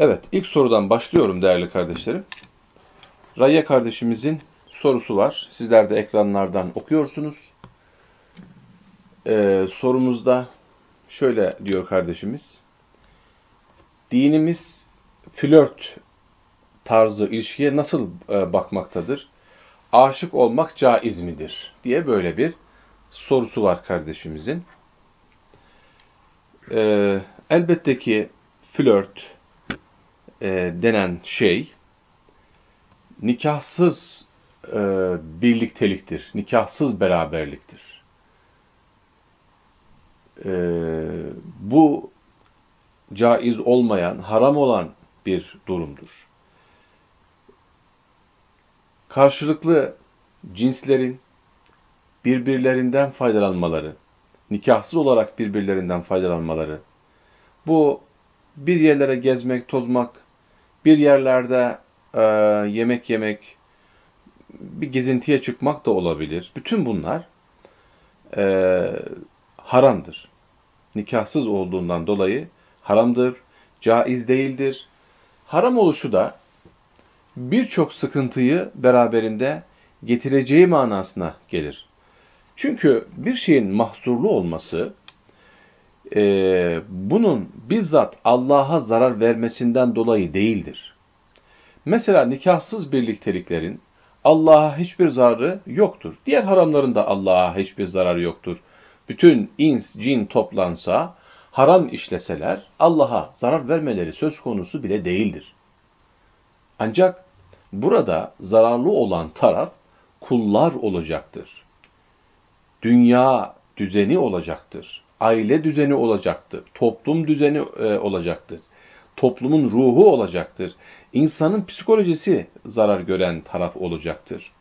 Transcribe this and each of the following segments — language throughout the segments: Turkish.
Evet, ilk sorudan başlıyorum değerli kardeşlerim. Raya kardeşimizin sorusu var. Sizler de ekranlardan okuyorsunuz. Ee, sorumuzda şöyle diyor kardeşimiz. Dinimiz flört tarzı ilişkiye nasıl e, bakmaktadır? Aşık olmak caiz midir? diye böyle bir sorusu var kardeşimizin. Ee, elbette ki flört e, denen şey nikahsız e, birlikteliktir, nikahsız beraberliktir. E, bu caiz olmayan, haram olan bir durumdur. Karşılıklı cinslerin birbirlerinden faydalanmaları, nikahsız olarak birbirlerinden faydalanmaları, bu bir yerlere gezmek, tozmak, bir yerlerde e, yemek yemek, bir gezintiye çıkmak da olabilir. Bütün bunlar e, haramdır. Nikahsız olduğundan dolayı haramdır, caiz değildir. Haram oluşu da birçok sıkıntıyı beraberinde getireceği manasına gelir. Çünkü bir şeyin mahsurlu olması, e, bunun bizzat Allah'a zarar vermesinden dolayı değildir. Mesela nikahsız birlikteliklerin Allah'a hiçbir zararı yoktur. Diğer haramların da Allah'a hiçbir zararı yoktur. Bütün ins, cin toplansa, haram işleseler Allah'a zarar vermeleri söz konusu bile değildir. Ancak burada zararlı olan taraf kullar olacaktır. Dünya düzeni olacaktır aile düzeni olacaktır. Toplum düzeni e, olacaktır. Toplumun ruhu olacaktır. İnsanın psikolojisi zarar gören taraf olacaktır.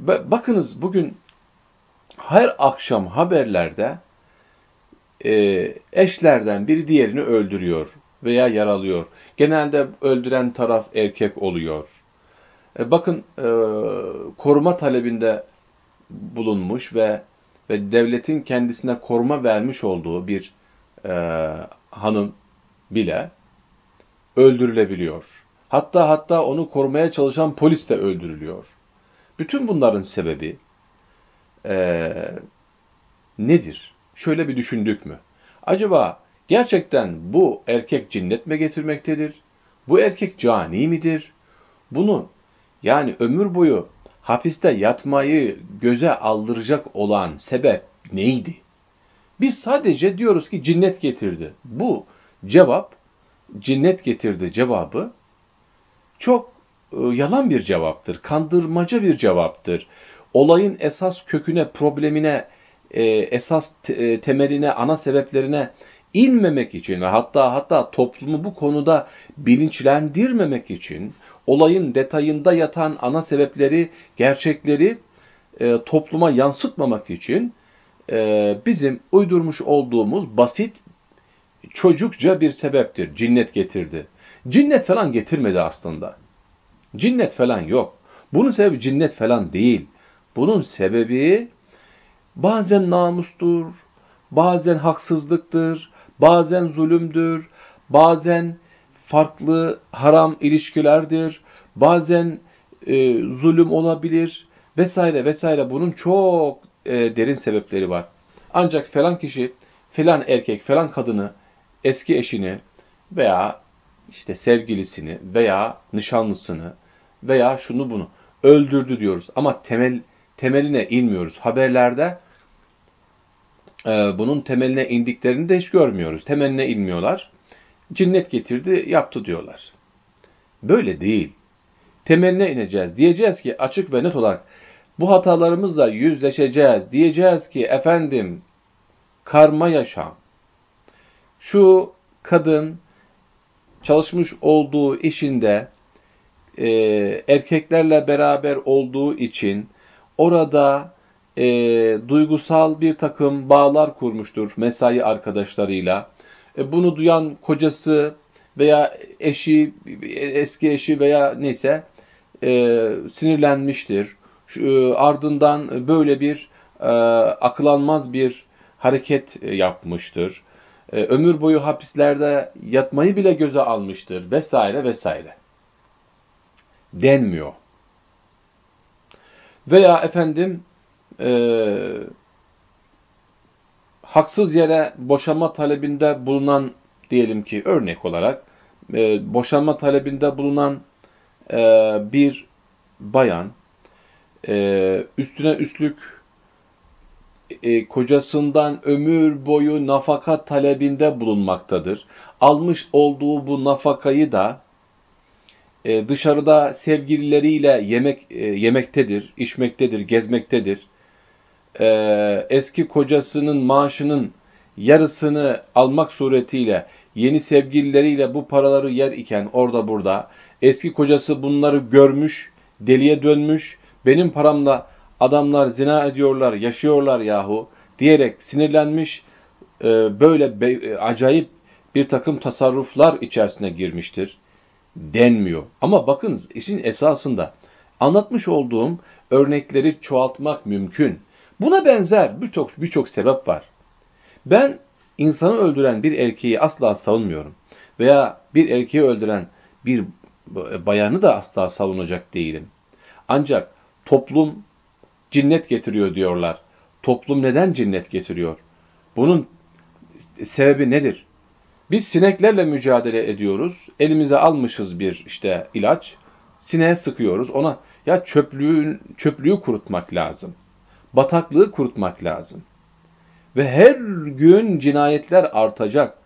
Bakınız bugün her akşam haberlerde e, eşlerden biri diğerini öldürüyor veya yaralıyor. Genelde öldüren taraf erkek oluyor. E, bakın koruma talebinde bulunmuş ve ve devletin kendisine koruma vermiş olduğu bir e, hanım bile öldürülebiliyor. Hatta hatta onu korumaya çalışan polis de öldürülüyor. Bütün bunların sebebi e, nedir? Şöyle bir düşündük mü? Acaba gerçekten bu erkek cinnet mi getirmektedir? Bu erkek cani midir? Bunu yani ömür boyu hapiste yatmayı göze aldıracak olan sebep neydi? Biz sadece diyoruz ki cinnet getirdi. Bu cevap, cinnet getirdi cevabı çok e, yalan bir cevaptır, kandırmaca bir cevaptır. Olayın esas köküne, problemine, e, esas e, temeline, ana sebeplerine inmemek için ve hatta hatta toplumu bu konuda bilinçlendirmemek için olayın detayında yatan ana sebepleri, gerçekleri e, topluma yansıtmamak için e, bizim uydurmuş olduğumuz basit çocukça bir sebeptir. Cinnet getirdi. Cinnet falan getirmedi aslında. Cinnet falan yok. Bunun sebebi cinnet falan değil. Bunun sebebi bazen namustur, bazen haksızlıktır, bazen zulümdür, bazen farklı haram ilişkilerdir, bazen e, zulüm olabilir vesaire vesaire. Bunun çok e, derin sebepleri var. Ancak falan kişi, falan erkek, falan kadını, eski eşini veya işte sevgilisini veya nişanlısını veya şunu bunu öldürdü diyoruz. Ama temel temeline inmiyoruz. Haberlerde e, bunun temeline indiklerini de hiç görmüyoruz. Temeline inmiyorlar. Cinnet getirdi, yaptı diyorlar. Böyle değil. Temeline ineceğiz. Diyeceğiz ki açık ve net olarak bu hatalarımızla yüzleşeceğiz. Diyeceğiz ki efendim karma yaşam. Şu kadın çalışmış olduğu işinde e, erkeklerle beraber olduğu için orada e, duygusal bir takım bağlar kurmuştur mesai arkadaşlarıyla. E, bunu duyan kocası veya eşi, eski eşi veya neyse e, sinirlenmiştir. Şu, e, ardından böyle bir e, akıl almaz bir hareket yapmıştır. e, ömür boyu hapislerde yatmayı bile göze almıştır vesaire vesaire. Denmiyor. Veya efendim e, haksız yere boşanma talebinde bulunan diyelim ki örnek olarak e, boşanma talebinde bulunan e, bir bayan e, üstüne üstlük e, kocasından ömür boyu nafaka talebinde bulunmaktadır. Almış olduğu bu nafakayı da dışarıda sevgilileriyle yemek yemektedir, içmektedir, gezmektedir. E, eski kocasının maaşının yarısını almak suretiyle yeni sevgilileriyle bu paraları yer iken orada burada eski kocası bunları görmüş, deliye dönmüş, benim paramla adamlar zina ediyorlar, yaşıyorlar yahu diyerek sinirlenmiş, e, böyle be, acayip bir takım tasarruflar içerisine girmiştir denmiyor. Ama bakınız işin esasında anlatmış olduğum örnekleri çoğaltmak mümkün. Buna benzer birçok birçok sebep var. Ben insanı öldüren bir erkeği asla savunmuyorum. Veya bir erkeği öldüren bir bayanı da asla savunacak değilim. Ancak toplum cinnet getiriyor diyorlar. Toplum neden cinnet getiriyor? Bunun sebebi nedir? Biz sineklerle mücadele ediyoruz. Elimize almışız bir işte ilaç. Sineğe sıkıyoruz. Ona ya çöplüğün çöplüğü kurutmak lazım. Bataklığı kurutmak lazım. Ve her gün cinayetler artacak.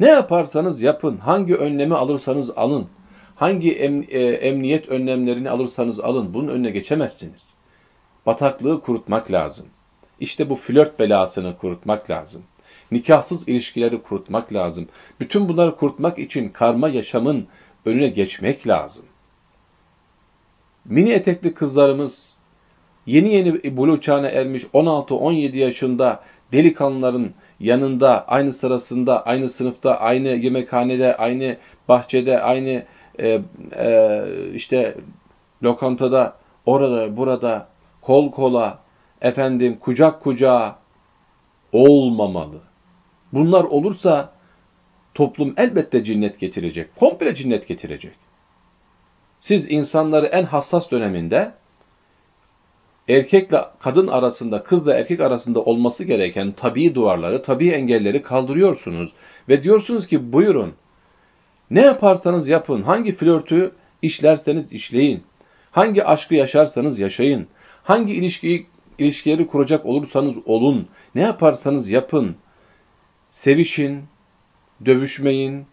Ne yaparsanız yapın, hangi önlemi alırsanız alın, hangi em, e, emniyet önlemlerini alırsanız alın, bunun önüne geçemezsiniz. Bataklığı kurutmak lazım. İşte bu flört belasını kurutmak lazım. Nikahsız ilişkileri kurutmak lazım. Bütün bunları kurutmak için karma yaşamın önüne geçmek lazım. Mini etekli kızlarımız yeni yeni bulu çağına ermiş 16-17 yaşında delikanlıların yanında, aynı sırasında, aynı sınıfta, aynı yemekhanede, aynı bahçede, aynı e, e, işte lokantada, orada, burada, kol kola, efendim kucak kucağa olmamalı. Bunlar olursa toplum elbette cinnet getirecek. Komple cinnet getirecek. Siz insanları en hassas döneminde erkekle kadın arasında, kızla erkek arasında olması gereken tabii duvarları, tabii engelleri kaldırıyorsunuz. Ve diyorsunuz ki buyurun, ne yaparsanız yapın, hangi flörtü işlerseniz işleyin, hangi aşkı yaşarsanız yaşayın, hangi ilişkiyi ilişkileri kuracak olursanız olun, ne yaparsanız yapın, sevişin, dövüşmeyin,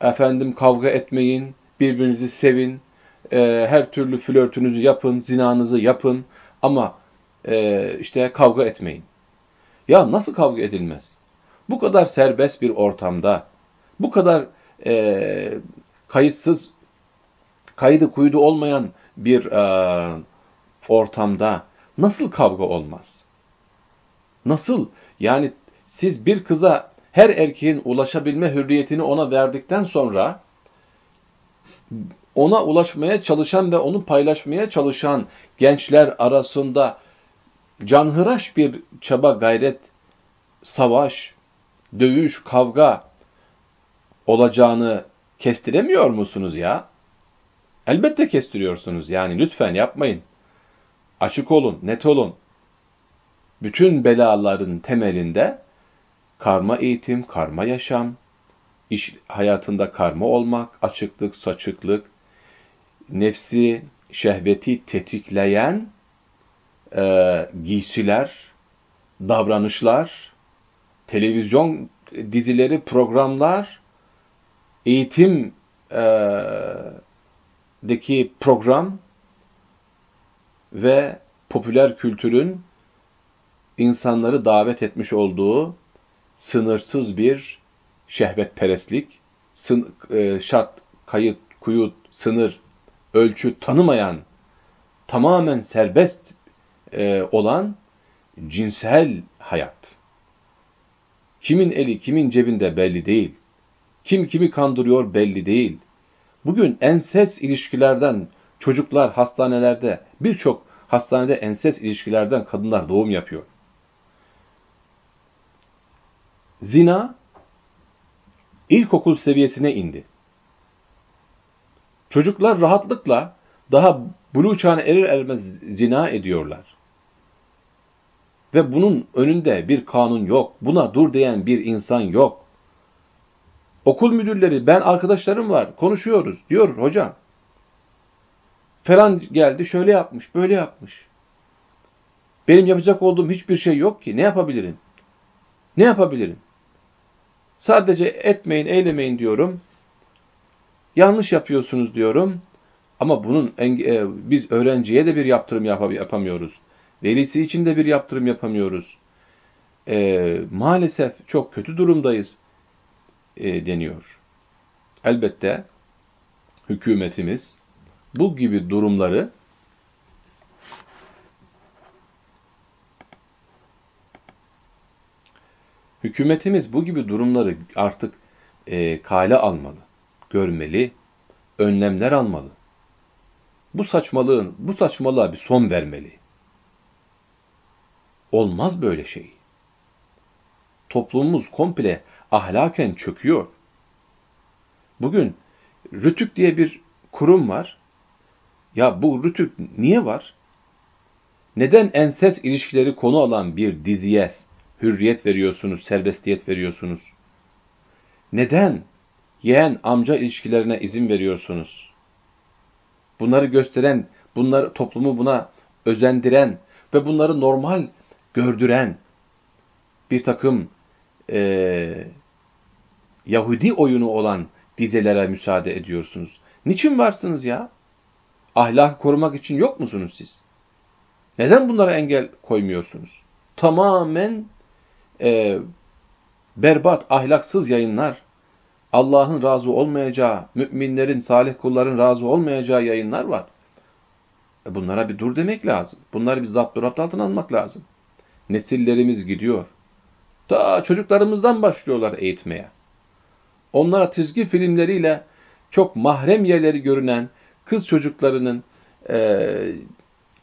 efendim kavga etmeyin, birbirinizi sevin, e, her türlü flörtünüzü yapın, zinanızı yapın ama e, işte kavga etmeyin. Ya nasıl kavga edilmez? Bu kadar serbest bir ortamda, bu kadar e, kayıtsız, kaydı kuydu olmayan bir e, ortamda nasıl kavga olmaz? Nasıl? Yani siz bir kıza her erkeğin ulaşabilme hürriyetini ona verdikten sonra ona ulaşmaya çalışan ve onu paylaşmaya çalışan gençler arasında canhıraş bir çaba, gayret, savaş, dövüş, kavga olacağını kestiremiyor musunuz ya? Elbette kestiriyorsunuz yani lütfen yapmayın. Açık olun, net olun. Bütün belaların temelinde karma eğitim, karma yaşam, iş hayatında karma olmak, açıklık, saçıklık, nefsi, şehveti tetikleyen e, giysiler, davranışlar, televizyon dizileri, programlar, eğitim e, program ve popüler kültürün insanları davet etmiş olduğu sınırsız bir şehvetperestlik, sın, e, şart, kayıt, kuyut, sınır, ölçü tanımayan, tamamen serbest e, olan cinsel hayat. Kimin eli kimin cebinde belli değil. Kim kimi kandırıyor belli değil. Bugün enses ilişkilerden çocuklar hastanelerde, birçok hastanede enses ilişkilerden kadınlar doğum yapıyor. Zina ilkokul seviyesine indi. Çocuklar rahatlıkla daha buluğ çağına erir ermez zina ediyorlar. Ve bunun önünde bir kanun yok. Buna dur diyen bir insan yok. Okul müdürleri, ben arkadaşlarım var, konuşuyoruz diyor hocam. Falan geldi, şöyle yapmış, böyle yapmış. Benim yapacak olduğum hiçbir şey yok ki. Ne yapabilirim? Ne yapabilirim? Sadece etmeyin, eylemeyin diyorum. Yanlış yapıyorsunuz diyorum. Ama bunun e, biz öğrenciye de bir yaptırım yap yapamıyoruz. Velisi için de bir yaptırım yapamıyoruz. E, maalesef çok kötü durumdayız e, deniyor. Elbette hükümetimiz bu gibi durumları hükümetimiz bu gibi durumları artık e, kale almalı, görmeli, önlemler almalı. Bu saçmalığın, bu saçmalığa bir son vermeli. Olmaz böyle şey. Toplumumuz komple ahlaken çöküyor. Bugün Rütük diye bir kurum var. Ya bu Rütük niye var? Neden enses ilişkileri konu alan bir diziye hürriyet veriyorsunuz, serbestiyet veriyorsunuz? Neden yeğen amca ilişkilerine izin veriyorsunuz? Bunları gösteren, bunları toplumu buna özendiren ve bunları normal gördüren bir takım e, Yahudi oyunu olan dizelere müsaade ediyorsunuz. Niçin varsınız ya? Ahlakı korumak için yok musunuz siz? Neden bunlara engel koymuyorsunuz? Tamamen e, berbat, ahlaksız yayınlar, Allah'ın razı olmayacağı, müminlerin, salih kulların razı olmayacağı yayınlar var. E bunlara bir dur demek lazım. Bunları bir zapt altına almak lazım. Nesillerimiz gidiyor. Ta çocuklarımızdan başlıyorlar eğitmeye. Onlara çizgi filmleriyle çok mahrem yerleri görünen kız çocuklarının e,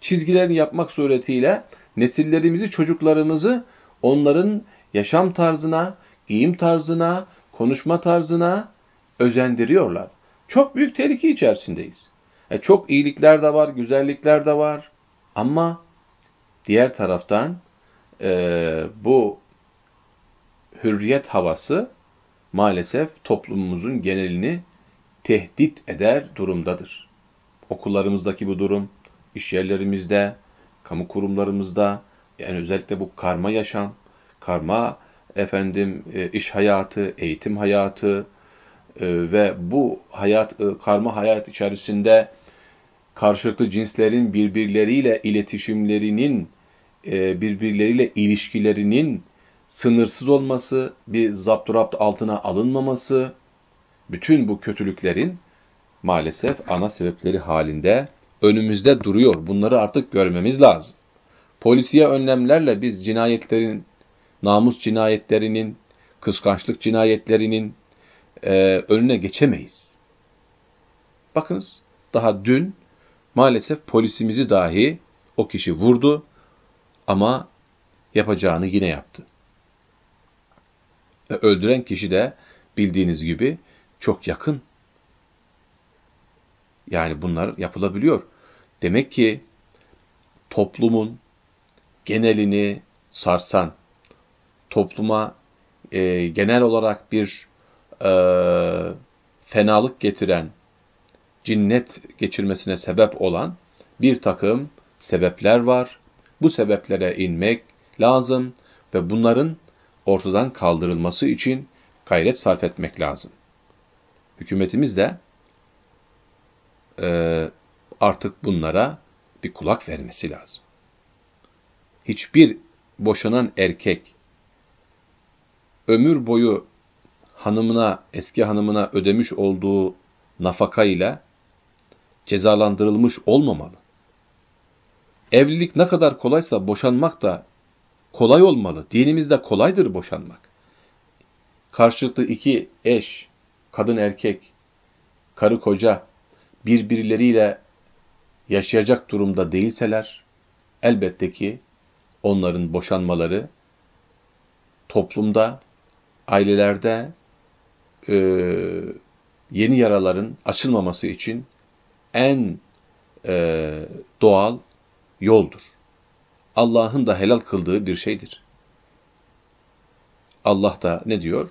çizgilerini yapmak suretiyle nesillerimizi, çocuklarımızı onların yaşam tarzına, giyim tarzına, konuşma tarzına özendiriyorlar. Çok büyük tehlike içerisindeyiz. E, çok iyilikler de var, güzellikler de var. Ama diğer taraftan e, bu hürriyet havası maalesef toplumumuzun genelini tehdit eder durumdadır. Okullarımızdaki bu durum, iş yerlerimizde, kamu kurumlarımızda, yani özellikle bu karma yaşam, karma efendim e, iş hayatı, eğitim hayatı e, ve bu hayat e, karma hayat içerisinde karşılıklı cinslerin birbirleriyle iletişimlerinin birbirleriyle ilişkilerinin sınırsız olması, bir zapturapt altına alınmaması, bütün bu kötülüklerin maalesef ana sebepleri halinde önümüzde duruyor. Bunları artık görmemiz lazım. Polisiye önlemlerle biz cinayetlerin, namus cinayetlerinin, kıskançlık cinayetlerinin e, önüne geçemeyiz. Bakınız, daha dün maalesef polisimizi dahi o kişi vurdu ama yapacağını yine yaptı. Ve öldüren kişi de bildiğiniz gibi çok yakın. Yani bunlar yapılabiliyor. Demek ki toplumun genelini sarsan, topluma e, genel olarak bir e, fenalık getiren, cinnet geçirmesine sebep olan bir takım sebepler var. Bu sebeplere inmek lazım ve bunların ortadan kaldırılması için gayret sarf etmek lazım. Hükümetimiz de e, artık bunlara bir kulak vermesi lazım. Hiçbir boşanan erkek ömür boyu hanımına, eski hanımına ödemiş olduğu nafaka ile cezalandırılmış olmamalı. Evlilik ne kadar kolaysa boşanmak da kolay olmalı. Dinimizde kolaydır boşanmak. Karşılıklı iki eş, kadın erkek, karı koca birbirleriyle yaşayacak durumda değilseler elbette ki onların boşanmaları toplumda, ailelerde e, yeni yaraların açılmaması için en e, doğal yoldur. Allah'ın da helal kıldığı bir şeydir. Allah da ne diyor?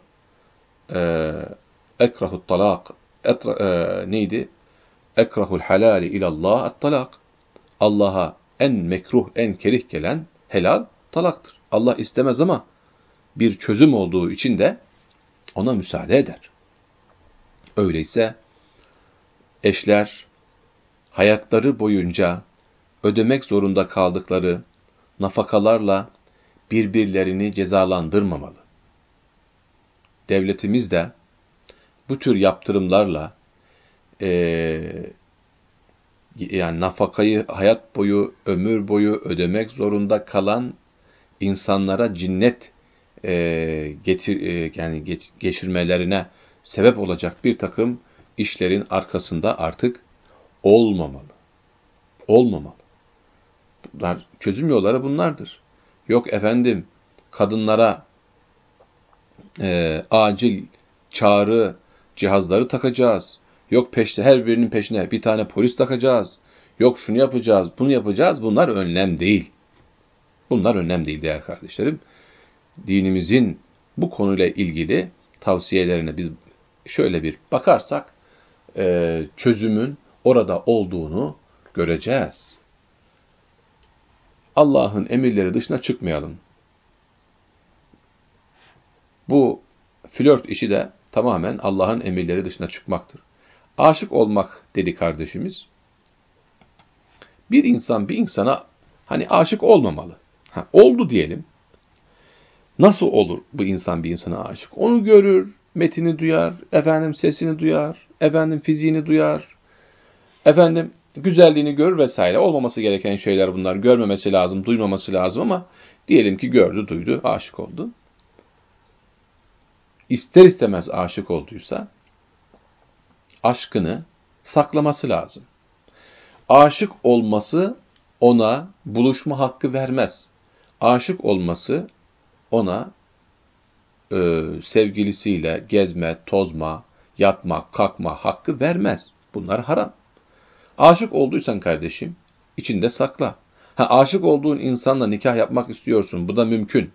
Ee, ekrahut talak. Etra, e, neydi? Ekrahul halali ilallah at talak. Allah'a en mekruh, en kerih gelen helal talaktır. Allah istemez ama bir çözüm olduğu için de ona müsaade eder. Öyleyse eşler hayatları boyunca ödemek zorunda kaldıkları nafakalarla birbirlerini cezalandırmamalı. Devletimiz de bu tür yaptırımlarla e, yani nafakayı hayat boyu, ömür boyu ödemek zorunda kalan insanlara cinnet e, getir e, yani geç, geçirmelerine sebep olacak bir takım işlerin arkasında artık olmamalı. Olmamalı. Bunlar, çözüm yolları bunlardır. Yok efendim kadınlara e, acil çağrı cihazları takacağız. Yok peşte her birinin peşine bir tane polis takacağız. Yok şunu yapacağız, bunu yapacağız. Bunlar önlem değil. Bunlar önlem değil değerli kardeşlerim. Dinimizin bu konuyla ilgili tavsiyelerine biz şöyle bir bakarsak e, çözümün orada olduğunu göreceğiz. Allah'ın emirleri dışına çıkmayalım. Bu flört işi de tamamen Allah'ın emirleri dışına çıkmaktır. Aşık olmak dedi kardeşimiz. Bir insan bir insana hani aşık olmamalı. Ha, oldu diyelim. Nasıl olur bu insan bir insana aşık? Onu görür, metini duyar, efendim sesini duyar, efendim fiziğini duyar, efendim güzelliğini görür vesaire. Olmaması gereken şeyler bunlar. Görmemesi lazım, duymaması lazım ama diyelim ki gördü, duydu, aşık oldu. İster istemez aşık olduysa aşkını saklaması lazım. Aşık olması ona buluşma hakkı vermez. Aşık olması ona e, sevgilisiyle gezme, tozma, yatma, kalkma hakkı vermez. Bunlar haram. Aşık olduysan kardeşim, içinde sakla. Ha, aşık olduğun insanla nikah yapmak istiyorsun, bu da mümkün.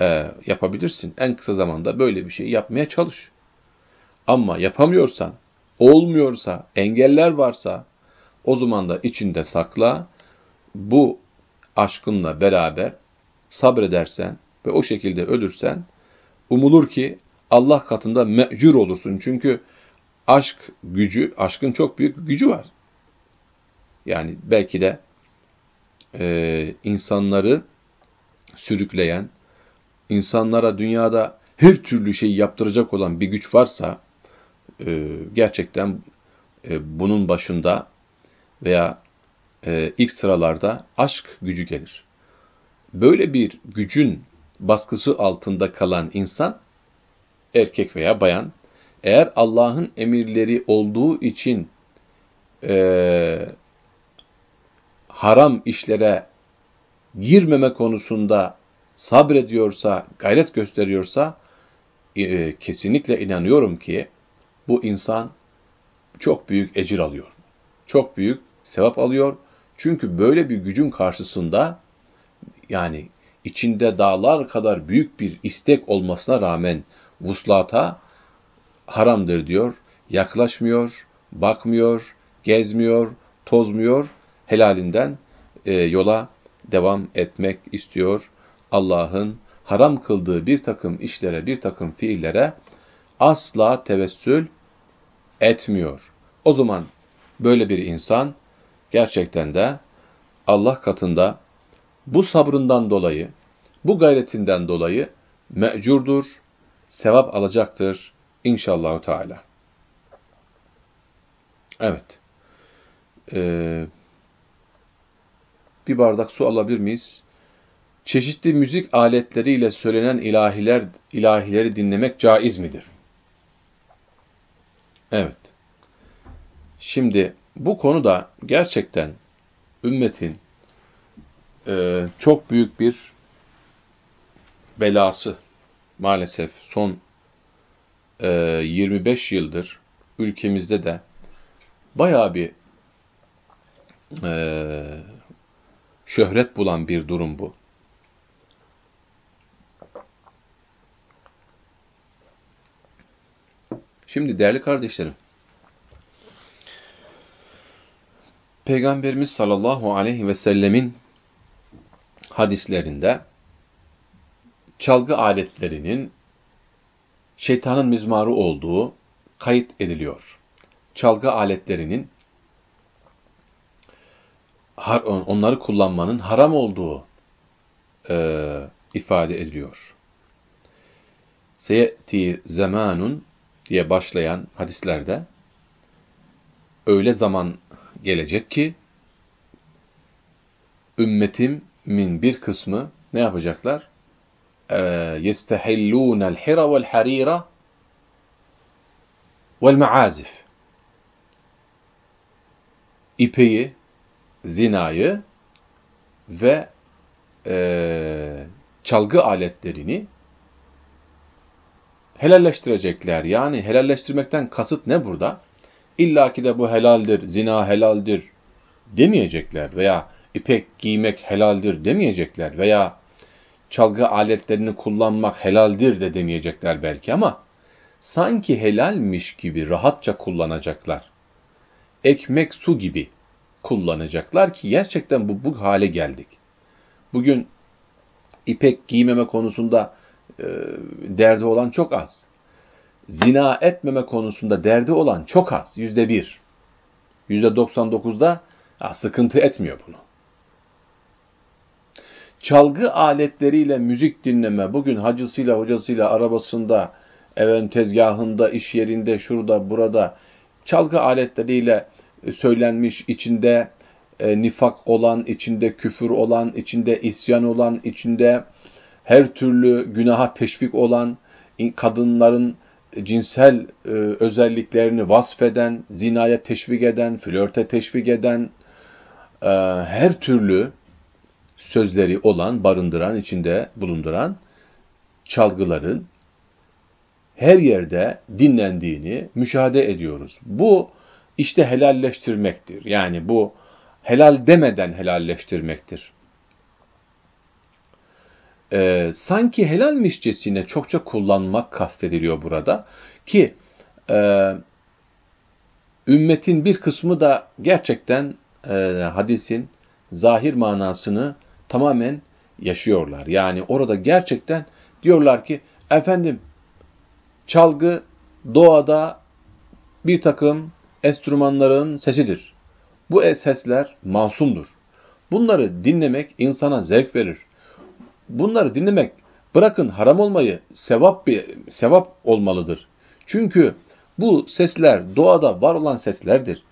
Ee, yapabilirsin. En kısa zamanda böyle bir şey yapmaya çalış. Ama yapamıyorsan, olmuyorsa, engeller varsa, o zaman da içinde sakla. Bu aşkınla beraber sabredersen ve o şekilde ölürsen, umulur ki Allah katında mecur olursun. Çünkü aşk gücü, aşkın çok büyük gücü var. Yani belki de e, insanları sürükleyen, insanlara dünyada her türlü şeyi yaptıracak olan bir güç varsa, e, gerçekten e, bunun başında veya e, ilk sıralarda aşk gücü gelir. Böyle bir gücün baskısı altında kalan insan, erkek veya bayan, eğer Allah'ın emirleri olduğu için e, haram işlere girmeme konusunda sabrediyorsa, gayret gösteriyorsa, e, kesinlikle inanıyorum ki bu insan çok büyük ecir alıyor. Çok büyük sevap alıyor. Çünkü böyle bir gücün karşısında yani içinde dağlar kadar büyük bir istek olmasına rağmen vuslata haramdır diyor. Yaklaşmıyor, bakmıyor, gezmiyor, tozmuyor, helalinden e, yola devam etmek istiyor. Allah'ın haram kıldığı bir takım işlere, bir takım fiillere asla tevessül etmiyor. O zaman böyle bir insan gerçekten de Allah katında bu sabrından dolayı, bu gayretinden dolayı mecurdur, sevap alacaktır inşallah Teala. Evet. Ee, bir bardak su alabilir miyiz? Çeşitli müzik aletleriyle söylenen ilahiler, ilahileri dinlemek caiz midir? Evet. Şimdi bu konuda gerçekten ümmetin e, çok büyük bir belası maalesef son e, 25 yıldır ülkemizde de bayağı bir e, şöhret bulan bir durum bu. Şimdi değerli kardeşlerim, Peygamberimiz sallallahu aleyhi ve sellemin hadislerinde çalgı aletlerinin şeytanın mizmarı olduğu kayıt ediliyor. Çalgı aletlerinin onları kullanmanın haram olduğu e, ifade ediliyor. Seyeti zamanun diye başlayan hadislerde öyle zaman gelecek ki ümmetim min bir kısmı ne yapacaklar? يَسْتَحِلُّونَ الْحِرَ وَالْحَر۪يرَ وَالْمَعَازِفِ İpeyi, zinayı ve e, çalgı aletlerini helalleştirecekler. Yani helalleştirmekten kasıt ne burada? İlla ki de bu helaldir, zina helaldir demeyecekler veya ipek giymek helaldir demeyecekler veya çalgı aletlerini kullanmak helaldir de demeyecekler belki ama sanki helalmiş gibi rahatça kullanacaklar. Ekmek su gibi kullanacaklar ki gerçekten bu, bu hale geldik. Bugün ipek giymeme konusunda e, derdi olan çok az. Zina etmeme konusunda derdi olan çok az. Yüzde bir. Yüzde 99'da sıkıntı etmiyor bunu. Çalgı aletleriyle müzik dinleme, bugün hacısıyla, hocasıyla, arabasında, evin tezgahında, iş yerinde, şurada, burada çalgı aletleriyle söylenmiş, içinde e, nifak olan, içinde küfür olan, içinde isyan olan, içinde her türlü günaha teşvik olan, kadınların cinsel e, özelliklerini vasfeden, zinaya teşvik eden, flörte teşvik eden, e, her türlü sözleri olan, barındıran, içinde bulunduran çalgıların her yerde dinlendiğini müşahede ediyoruz. Bu işte helalleştirmektir. Yani bu helal demeden helalleştirmektir. Ee, sanki helalmişçesine çokça kullanmak kastediliyor burada ki e, ümmetin bir kısmı da gerçekten e, hadisin zahir manasını tamamen yaşıyorlar. Yani orada gerçekten diyorlar ki efendim çalgı doğada bir takım enstrümanların sesidir. Bu sesler masumdur. Bunları dinlemek insana zevk verir. Bunları dinlemek bırakın haram olmayı sevap bir sevap olmalıdır. Çünkü bu sesler doğada var olan seslerdir.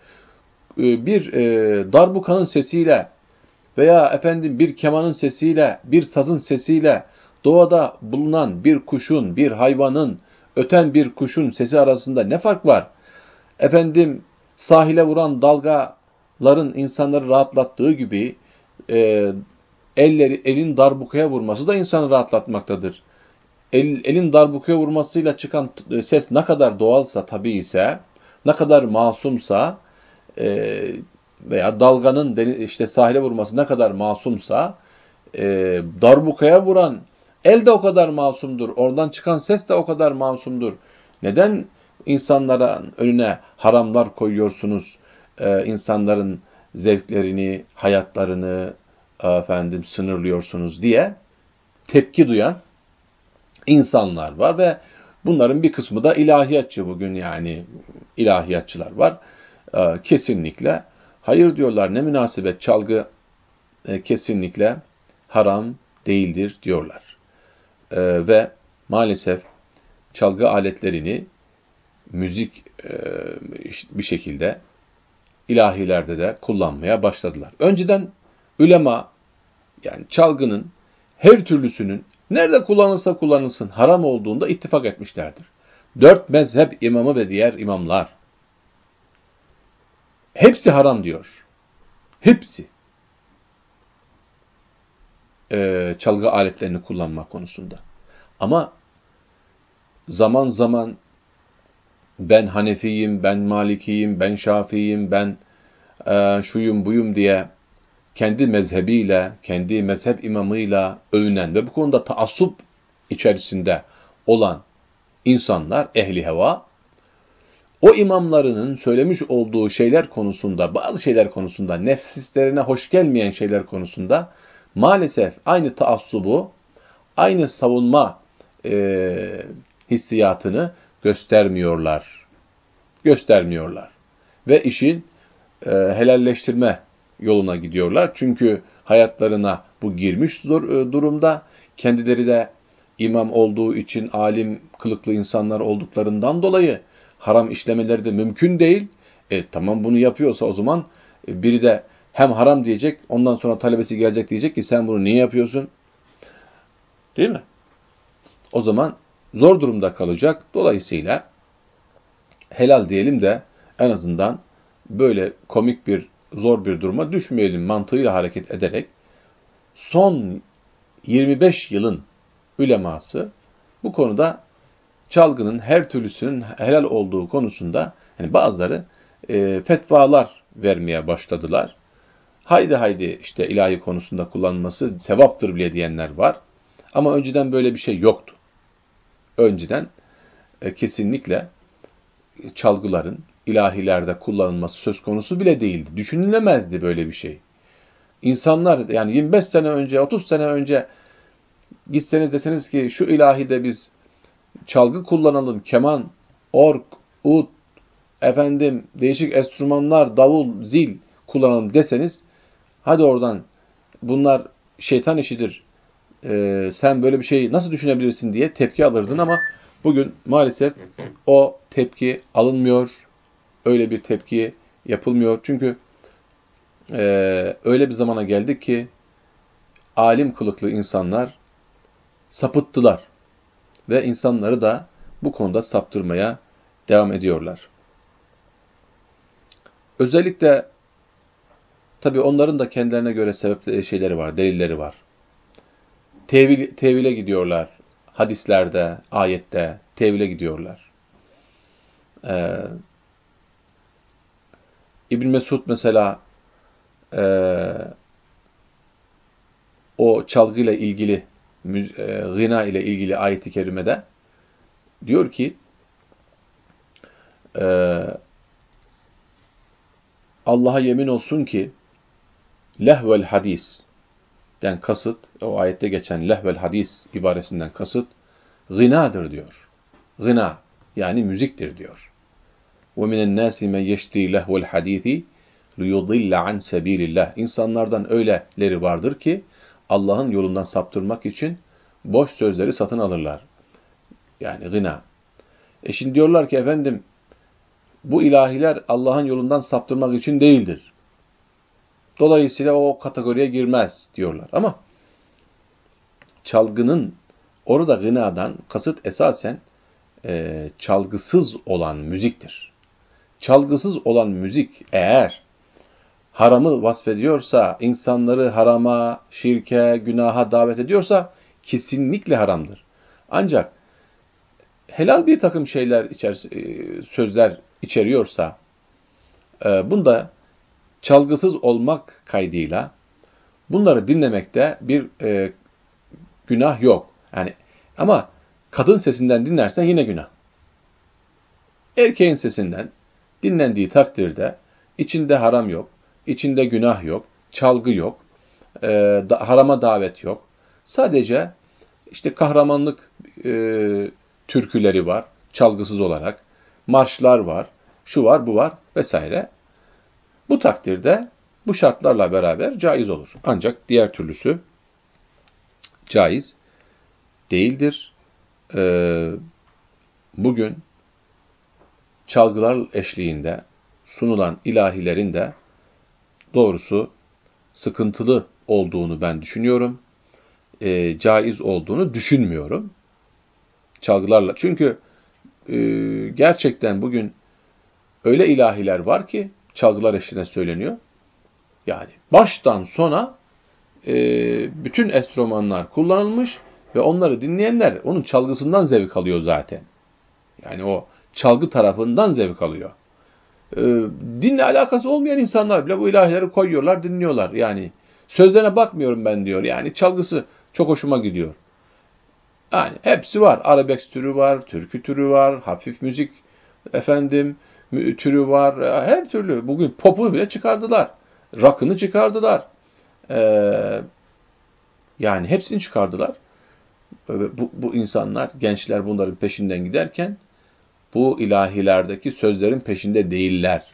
Ee, bir e, darbukanın sesiyle veya efendim bir kemanın sesiyle, bir sazın sesiyle doğada bulunan bir kuşun, bir hayvanın, öten bir kuşun sesi arasında ne fark var? Efendim sahile vuran dalgaların insanları rahatlattığı gibi e, elleri elin darbukaya vurması da insanı rahatlatmaktadır. El, elin darbukaya vurmasıyla çıkan ses ne kadar doğalsa tabii ise, ne kadar masumsa e, veya dalganın işte sahile vurması ne kadar masumsa e, darbukaya vuran el de o kadar masumdur. Oradan çıkan ses de o kadar masumdur. Neden insanlara önüne haramlar koyuyorsunuz? E, insanların zevklerini, hayatlarını efendim sınırlıyorsunuz diye tepki duyan insanlar var ve bunların bir kısmı da ilahiyatçı bugün yani ilahiyatçılar var. E, kesinlikle Hayır diyorlar ne münasebet çalgı e, kesinlikle haram değildir diyorlar. E, ve maalesef çalgı aletlerini müzik e, bir şekilde ilahilerde de kullanmaya başladılar. Önceden ülema yani çalgının her türlüsünün nerede kullanılsa kullanılsın haram olduğunda ittifak etmişlerdir. Dört mezhep imamı ve diğer imamlar Hepsi haram diyor. Hepsi. Ee, çalgı aletlerini kullanma konusunda. Ama zaman zaman ben Hanefiyim, ben Malikiyim, ben Şafiyim, ben e, şuyum buyum diye kendi mezhebiyle, kendi mezhep imamıyla övünen ve bu konuda taassup içerisinde olan insanlar, ehli heva, o imamlarının söylemiş olduğu şeyler konusunda, bazı şeyler konusunda, nefsislerine hoş gelmeyen şeyler konusunda maalesef aynı taassubu, aynı savunma e, hissiyatını göstermiyorlar. Göstermiyorlar. Ve işin e, helalleştirme yoluna gidiyorlar. Çünkü hayatlarına bu girmiş zor, e, durumda. Kendileri de imam olduğu için alim kılıklı insanlar olduklarından dolayı haram işlemeleri de mümkün değil. E tamam bunu yapıyorsa o zaman e, biri de hem haram diyecek, ondan sonra talebesi gelecek diyecek ki sen bunu niye yapıyorsun? Değil mi? O zaman zor durumda kalacak. Dolayısıyla helal diyelim de en azından böyle komik bir, zor bir duruma düşmeyelim mantığıyla hareket ederek son 25 yılın üleması bu konuda çalgının her türlüsünün helal olduğu konusunda yani bazıları e, fetvalar vermeye başladılar. Haydi haydi işte ilahi konusunda kullanılması sevaptır bile diyenler var. Ama önceden böyle bir şey yoktu. Önceden e, kesinlikle çalgıların ilahilerde kullanılması söz konusu bile değildi. Düşünülemezdi böyle bir şey. İnsanlar yani 25 sene önce, 30 sene önce gitseniz deseniz ki şu ilahide biz çalgı kullanalım, keman, ork, ud, efendim değişik enstrümanlar, davul, zil kullanalım deseniz hadi oradan bunlar şeytan işidir, ee, sen böyle bir şey nasıl düşünebilirsin diye tepki alırdın ama bugün maalesef o tepki alınmıyor, öyle bir tepki yapılmıyor. Çünkü e, öyle bir zamana geldik ki alim kılıklı insanlar sapıttılar ve insanları da bu konuda saptırmaya devam ediyorlar. Özellikle tabi onların da kendilerine göre sebepli şeyleri var, delilleri var. Tevil, tevile gidiyorlar. Hadislerde, ayette tevile gidiyorlar. Ee, İbn Mesud mesela e, o çalgıyla ilgili gına ile ilgili ayeti kerimede diyor ki e, Allah'a yemin olsun ki lehvel hadis den kasıt, o ayette geçen lehvel hadis ibaresinden kasıt gınadır diyor. Gına yani müziktir diyor. وَمِنَ النَّاسِ مَنْ يَشْتِرِي لَهْوَ الْحَد۪يثِ لِيُضِلَّ عَنْ سَب۪يلِ اللّٰهِ İnsanlardan öyleleri vardır ki Allah'ın yolundan saptırmak için boş sözleri satın alırlar. Yani gına. E şimdi diyorlar ki efendim bu ilahiler Allah'ın yolundan saptırmak için değildir. Dolayısıyla o kategoriye girmez diyorlar. Ama çalgının orada gınadan kasıt esasen e, çalgısız olan müziktir. Çalgısız olan müzik eğer haramı vasfediyorsa, insanları harama, şirke, günaha davet ediyorsa kesinlikle haramdır. Ancak helal bir takım şeyler içer, e, sözler içeriyorsa e, bunda çalgısız olmak kaydıyla bunları dinlemekte bir e, günah yok. Yani ama kadın sesinden dinlersen yine günah. Erkeğin sesinden dinlendiği takdirde içinde haram yok, içinde günah yok, çalgı yok, e, da, harama davet yok. Sadece işte kahramanlık e, türküleri var, çalgısız olarak, marşlar var, şu var, bu var vesaire. Bu takdirde bu şartlarla beraber caiz olur. Ancak diğer türlüsü caiz değildir. Ee, bugün çalgılar eşliğinde sunulan ilahilerin de doğrusu sıkıntılı olduğunu ben düşünüyorum. E, caiz olduğunu düşünmüyorum. Çalgılarla. Çünkü e, gerçekten bugün öyle ilahiler var ki çalgılar eşliğinde söyleniyor. Yani baştan sona e, bütün enstrümanlar kullanılmış ve onları dinleyenler onun çalgısından zevk alıyor zaten. Yani o çalgı tarafından zevk alıyor. Ee, dinle alakası olmayan insanlar bile bu ilahileri koyuyorlar, dinliyorlar. Yani sözlerine bakmıyorum ben diyor. Yani çalgısı çok hoşuma gidiyor. Yani hepsi var. Arabesk türü var, türkü türü var, hafif müzik efendim türü var. Her türlü. Bugün popu bile çıkardılar. Rock'ını çıkardılar. Ee, yani hepsini çıkardılar. Bu, bu insanlar, gençler bunların peşinden giderken bu ilahilerdeki sözlerin peşinde değiller.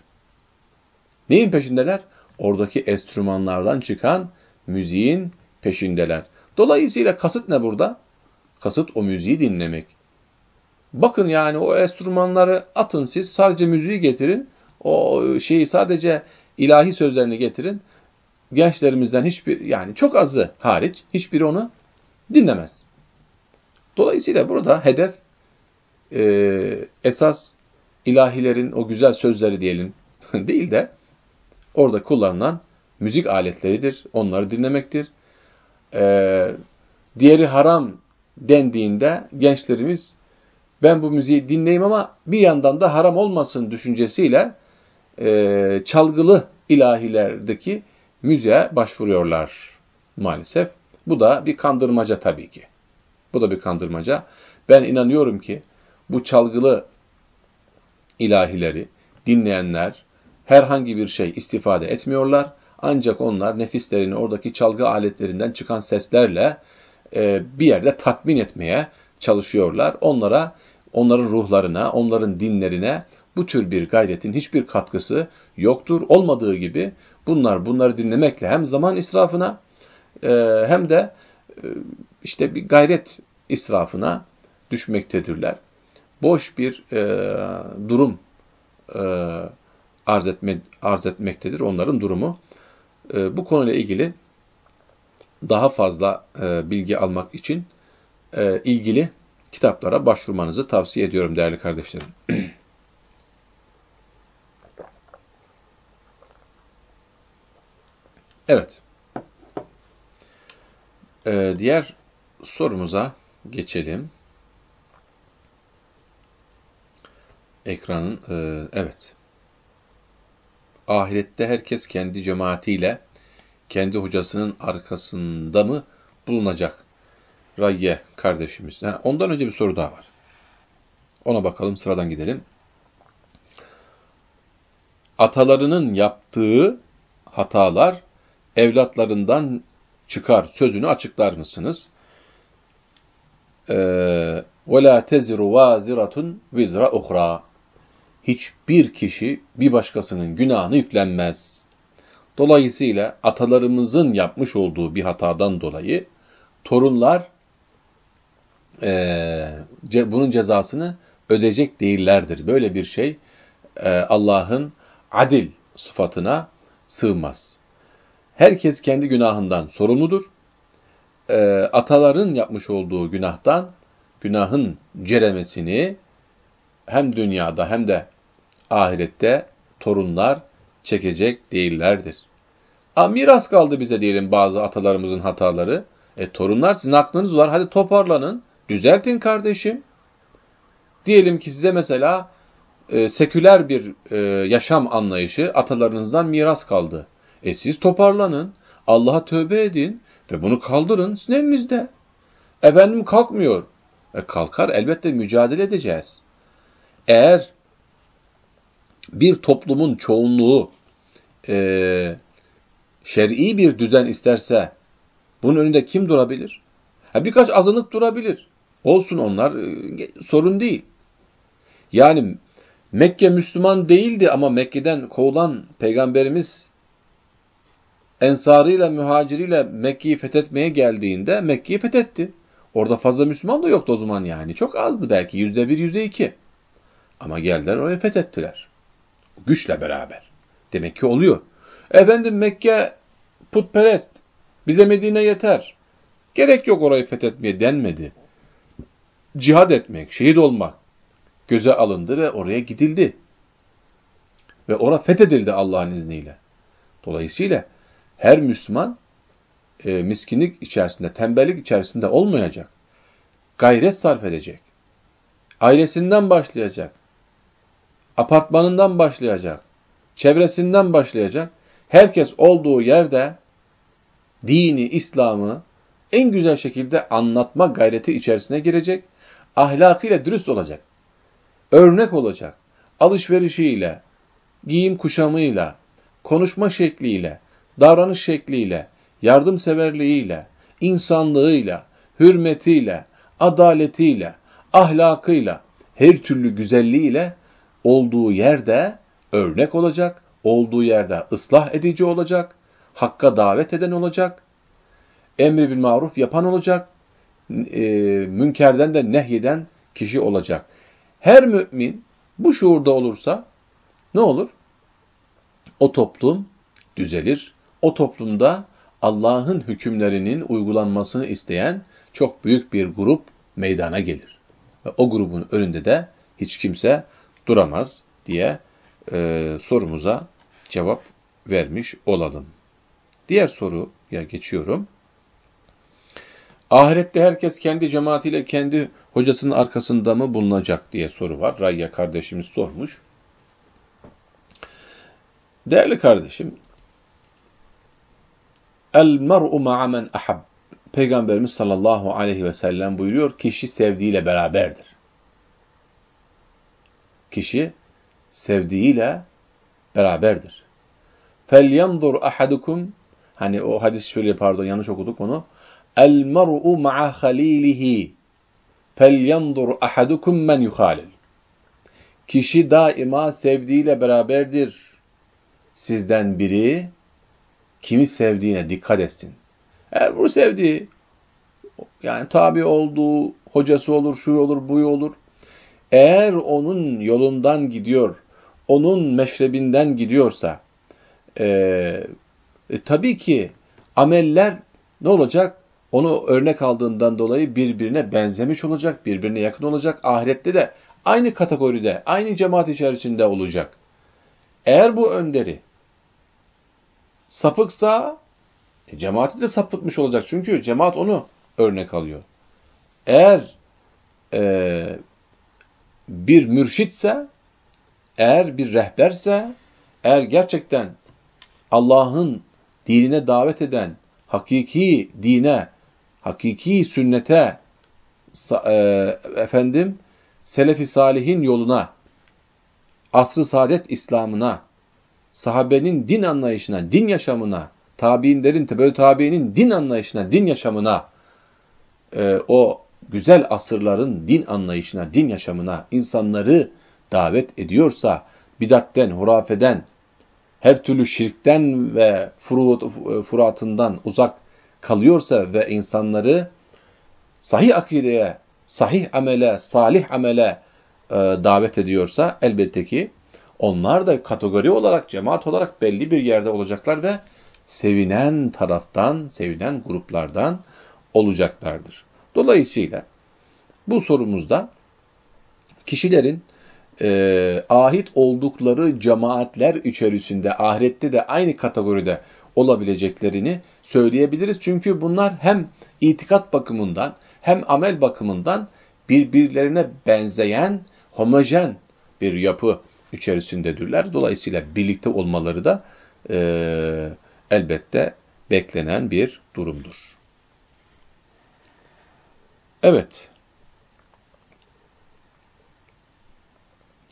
Neyin peşindeler? Oradaki enstrümanlardan çıkan müziğin peşindeler. Dolayısıyla kasıt ne burada? Kasıt o müziği dinlemek. Bakın yani o enstrümanları atın siz, sadece müziği getirin. O şeyi sadece ilahi sözlerini getirin. Gençlerimizden hiçbir yani çok azı hariç hiçbiri onu dinlemez. Dolayısıyla burada hedef e, esas ilahilerin o güzel sözleri diyelim değil de orada kullanılan müzik aletleridir. Onları dinlemektir. E, diğeri haram dendiğinde gençlerimiz ben bu müziği dinleyeyim ama bir yandan da haram olmasın düşüncesiyle e, çalgılı ilahilerdeki müziğe başvuruyorlar maalesef. Bu da bir kandırmaca tabii ki. Bu da bir kandırmaca. Ben inanıyorum ki bu çalgılı ilahileri dinleyenler herhangi bir şey istifade etmiyorlar. Ancak onlar nefislerini oradaki çalgı aletlerinden çıkan seslerle e, bir yerde tatmin etmeye çalışıyorlar. Onlara, onların ruhlarına, onların dinlerine bu tür bir gayretin hiçbir katkısı yoktur. Olmadığı gibi bunlar bunları dinlemekle hem zaman israfına e, hem de e, işte bir gayret israfına düşmektedirler. Boş bir e, durum e, arz, etme, arz etmektedir onların durumu. E, bu konuyla ilgili daha fazla e, bilgi almak için e, ilgili kitaplara başvurmanızı tavsiye ediyorum değerli kardeşlerim. evet. E, diğer sorumuza geçelim. Ekranın, e, evet. Ahirette herkes kendi cemaatiyle, kendi hocasının arkasında mı bulunacak? Rayye kardeşimiz. Ha, ondan önce bir soru daha var. Ona bakalım, sıradan gidelim. Atalarının yaptığı hatalar evlatlarından çıkar sözünü açıklar mısınız? Ee, وَلَا تَزِرُ وَازِرَةٌ vizra اُخْرَى Hiçbir kişi bir başkasının günahını yüklenmez. Dolayısıyla atalarımızın yapmış olduğu bir hatadan dolayı torunlar e, ce, bunun cezasını ödeyecek değillerdir. Böyle bir şey e, Allah'ın adil sıfatına sığmaz. Herkes kendi günahından sorumludur. E, ataların yapmış olduğu günahtan, günahın ceremesini hem dünyada hem de ahirette torunlar çekecek değillerdir. A, miras kaldı bize diyelim bazı atalarımızın hataları. E torunlar sizin aklınız var hadi toparlanın, düzeltin kardeşim. Diyelim ki size mesela e, seküler bir e, yaşam anlayışı atalarınızdan miras kaldı. E siz toparlanın, Allah'a tövbe edin ve bunu kaldırın sizin elinizde. Efendim kalkmıyor. E kalkar elbette mücadele edeceğiz. Eğer bir toplumun çoğunluğu e, şer'i bir düzen isterse bunun önünde kim durabilir? Ha, birkaç azınlık durabilir. Olsun onlar e, sorun değil. Yani Mekke Müslüman değildi ama Mekke'den kovulan peygamberimiz ensarıyla muhaciriyle Mekke'yi fethetmeye geldiğinde Mekke'yi fethetti. Orada fazla Müslüman da yoktu o zaman yani. Çok azdı belki yüzde bir, yüzde iki. Ama geldiler orayı fethettiler. Güçle beraber. Demek ki oluyor. Efendim Mekke putperest. Bize Medine yeter. Gerek yok orayı fethetmeye denmedi. Cihad etmek, şehit olmak göze alındı ve oraya gidildi. Ve ora fethedildi Allah'ın izniyle. Dolayısıyla her Müslüman e, miskinlik içerisinde, tembellik içerisinde olmayacak. Gayret sarf edecek. Ailesinden başlayacak. Apartmanından başlayacak, çevresinden başlayacak. Herkes olduğu yerde dini, İslam'ı en güzel şekilde anlatma gayreti içerisine girecek. Ahlakıyla dürüst olacak. Örnek olacak. Alışverişiyle, giyim kuşamıyla, konuşma şekliyle, davranış şekliyle, yardımseverliğiyle, insanlığıyla, hürmetiyle, adaletiyle, ahlakıyla, her türlü güzelliğiyle olduğu yerde örnek olacak, olduğu yerde ıslah edici olacak, hakka davet eden olacak, emri bil maruf yapan olacak, e, münkerden de nehyeden kişi olacak. Her mümin bu şuurda olursa ne olur? O toplum düzelir. O toplumda Allah'ın hükümlerinin uygulanmasını isteyen çok büyük bir grup meydana gelir. Ve o grubun önünde de hiç kimse duramaz diye e, sorumuza cevap vermiş olalım. Diğer soruya geçiyorum. Ahirette herkes kendi cemaatiyle kendi hocasının arkasında mı bulunacak diye soru var. Raya kardeşimiz sormuş. Değerli kardeşim, El mer'u ma'a men ahab. Peygamberimiz sallallahu aleyhi ve sellem buyuruyor, kişi sevdiğiyle beraberdir Kişi sevdiğiyle beraberdir. فَلْيَنْظُرْ أَحَدُكُمْ Hani o hadis şöyle pardon yanlış okuduk onu. El mer'u ma'a halilihi felyandur ahadukum men yuhalil. Kişi daima sevdiğiyle beraberdir. Sizden biri kimi sevdiğine dikkat etsin. Eğer bu sevdiği yani tabi olduğu hocası olur, şu olur, bu olur. Eğer onun yolundan gidiyor, onun meşrebinden gidiyorsa, e, e, tabii ki ameller ne olacak? Onu örnek aldığından dolayı birbirine benzemiş olacak, birbirine yakın olacak. Ahirette de aynı kategoride, aynı cemaat içerisinde olacak. Eğer bu önderi sapıksa e, cemaati de sapıtmış olacak. Çünkü cemaat onu örnek alıyor. Eğer e, bir mürşitse, eğer bir rehberse, eğer gerçekten Allah'ın dinine davet eden, hakiki dine, hakiki sünnete, e, efendim, Selefi Salihin yoluna, asr-ı saadet İslam'ına, sahabenin din anlayışına, din yaşamına, tabiinlerin, tebeu tabiinin din anlayışına, din yaşamına, e, o güzel asırların din anlayışına, din yaşamına insanları davet ediyorsa, bidatten, hurafeden, her türlü şirkten ve furatından uzak kalıyorsa ve insanları sahih akideye, sahih amele, salih amele e, davet ediyorsa elbette ki onlar da kategori olarak, cemaat olarak belli bir yerde olacaklar ve sevinen taraftan, sevinen gruplardan olacaklardır. Dolayısıyla bu sorumuzda kişilerin e, ahit oldukları cemaatler içerisinde ahirette de aynı kategoride olabileceklerini söyleyebiliriz. Çünkü bunlar hem itikat bakımından hem amel bakımından birbirlerine benzeyen, homojen bir yapı içerisindedirler. Dolayısıyla birlikte olmaları da e, elbette beklenen bir durumdur. Evet.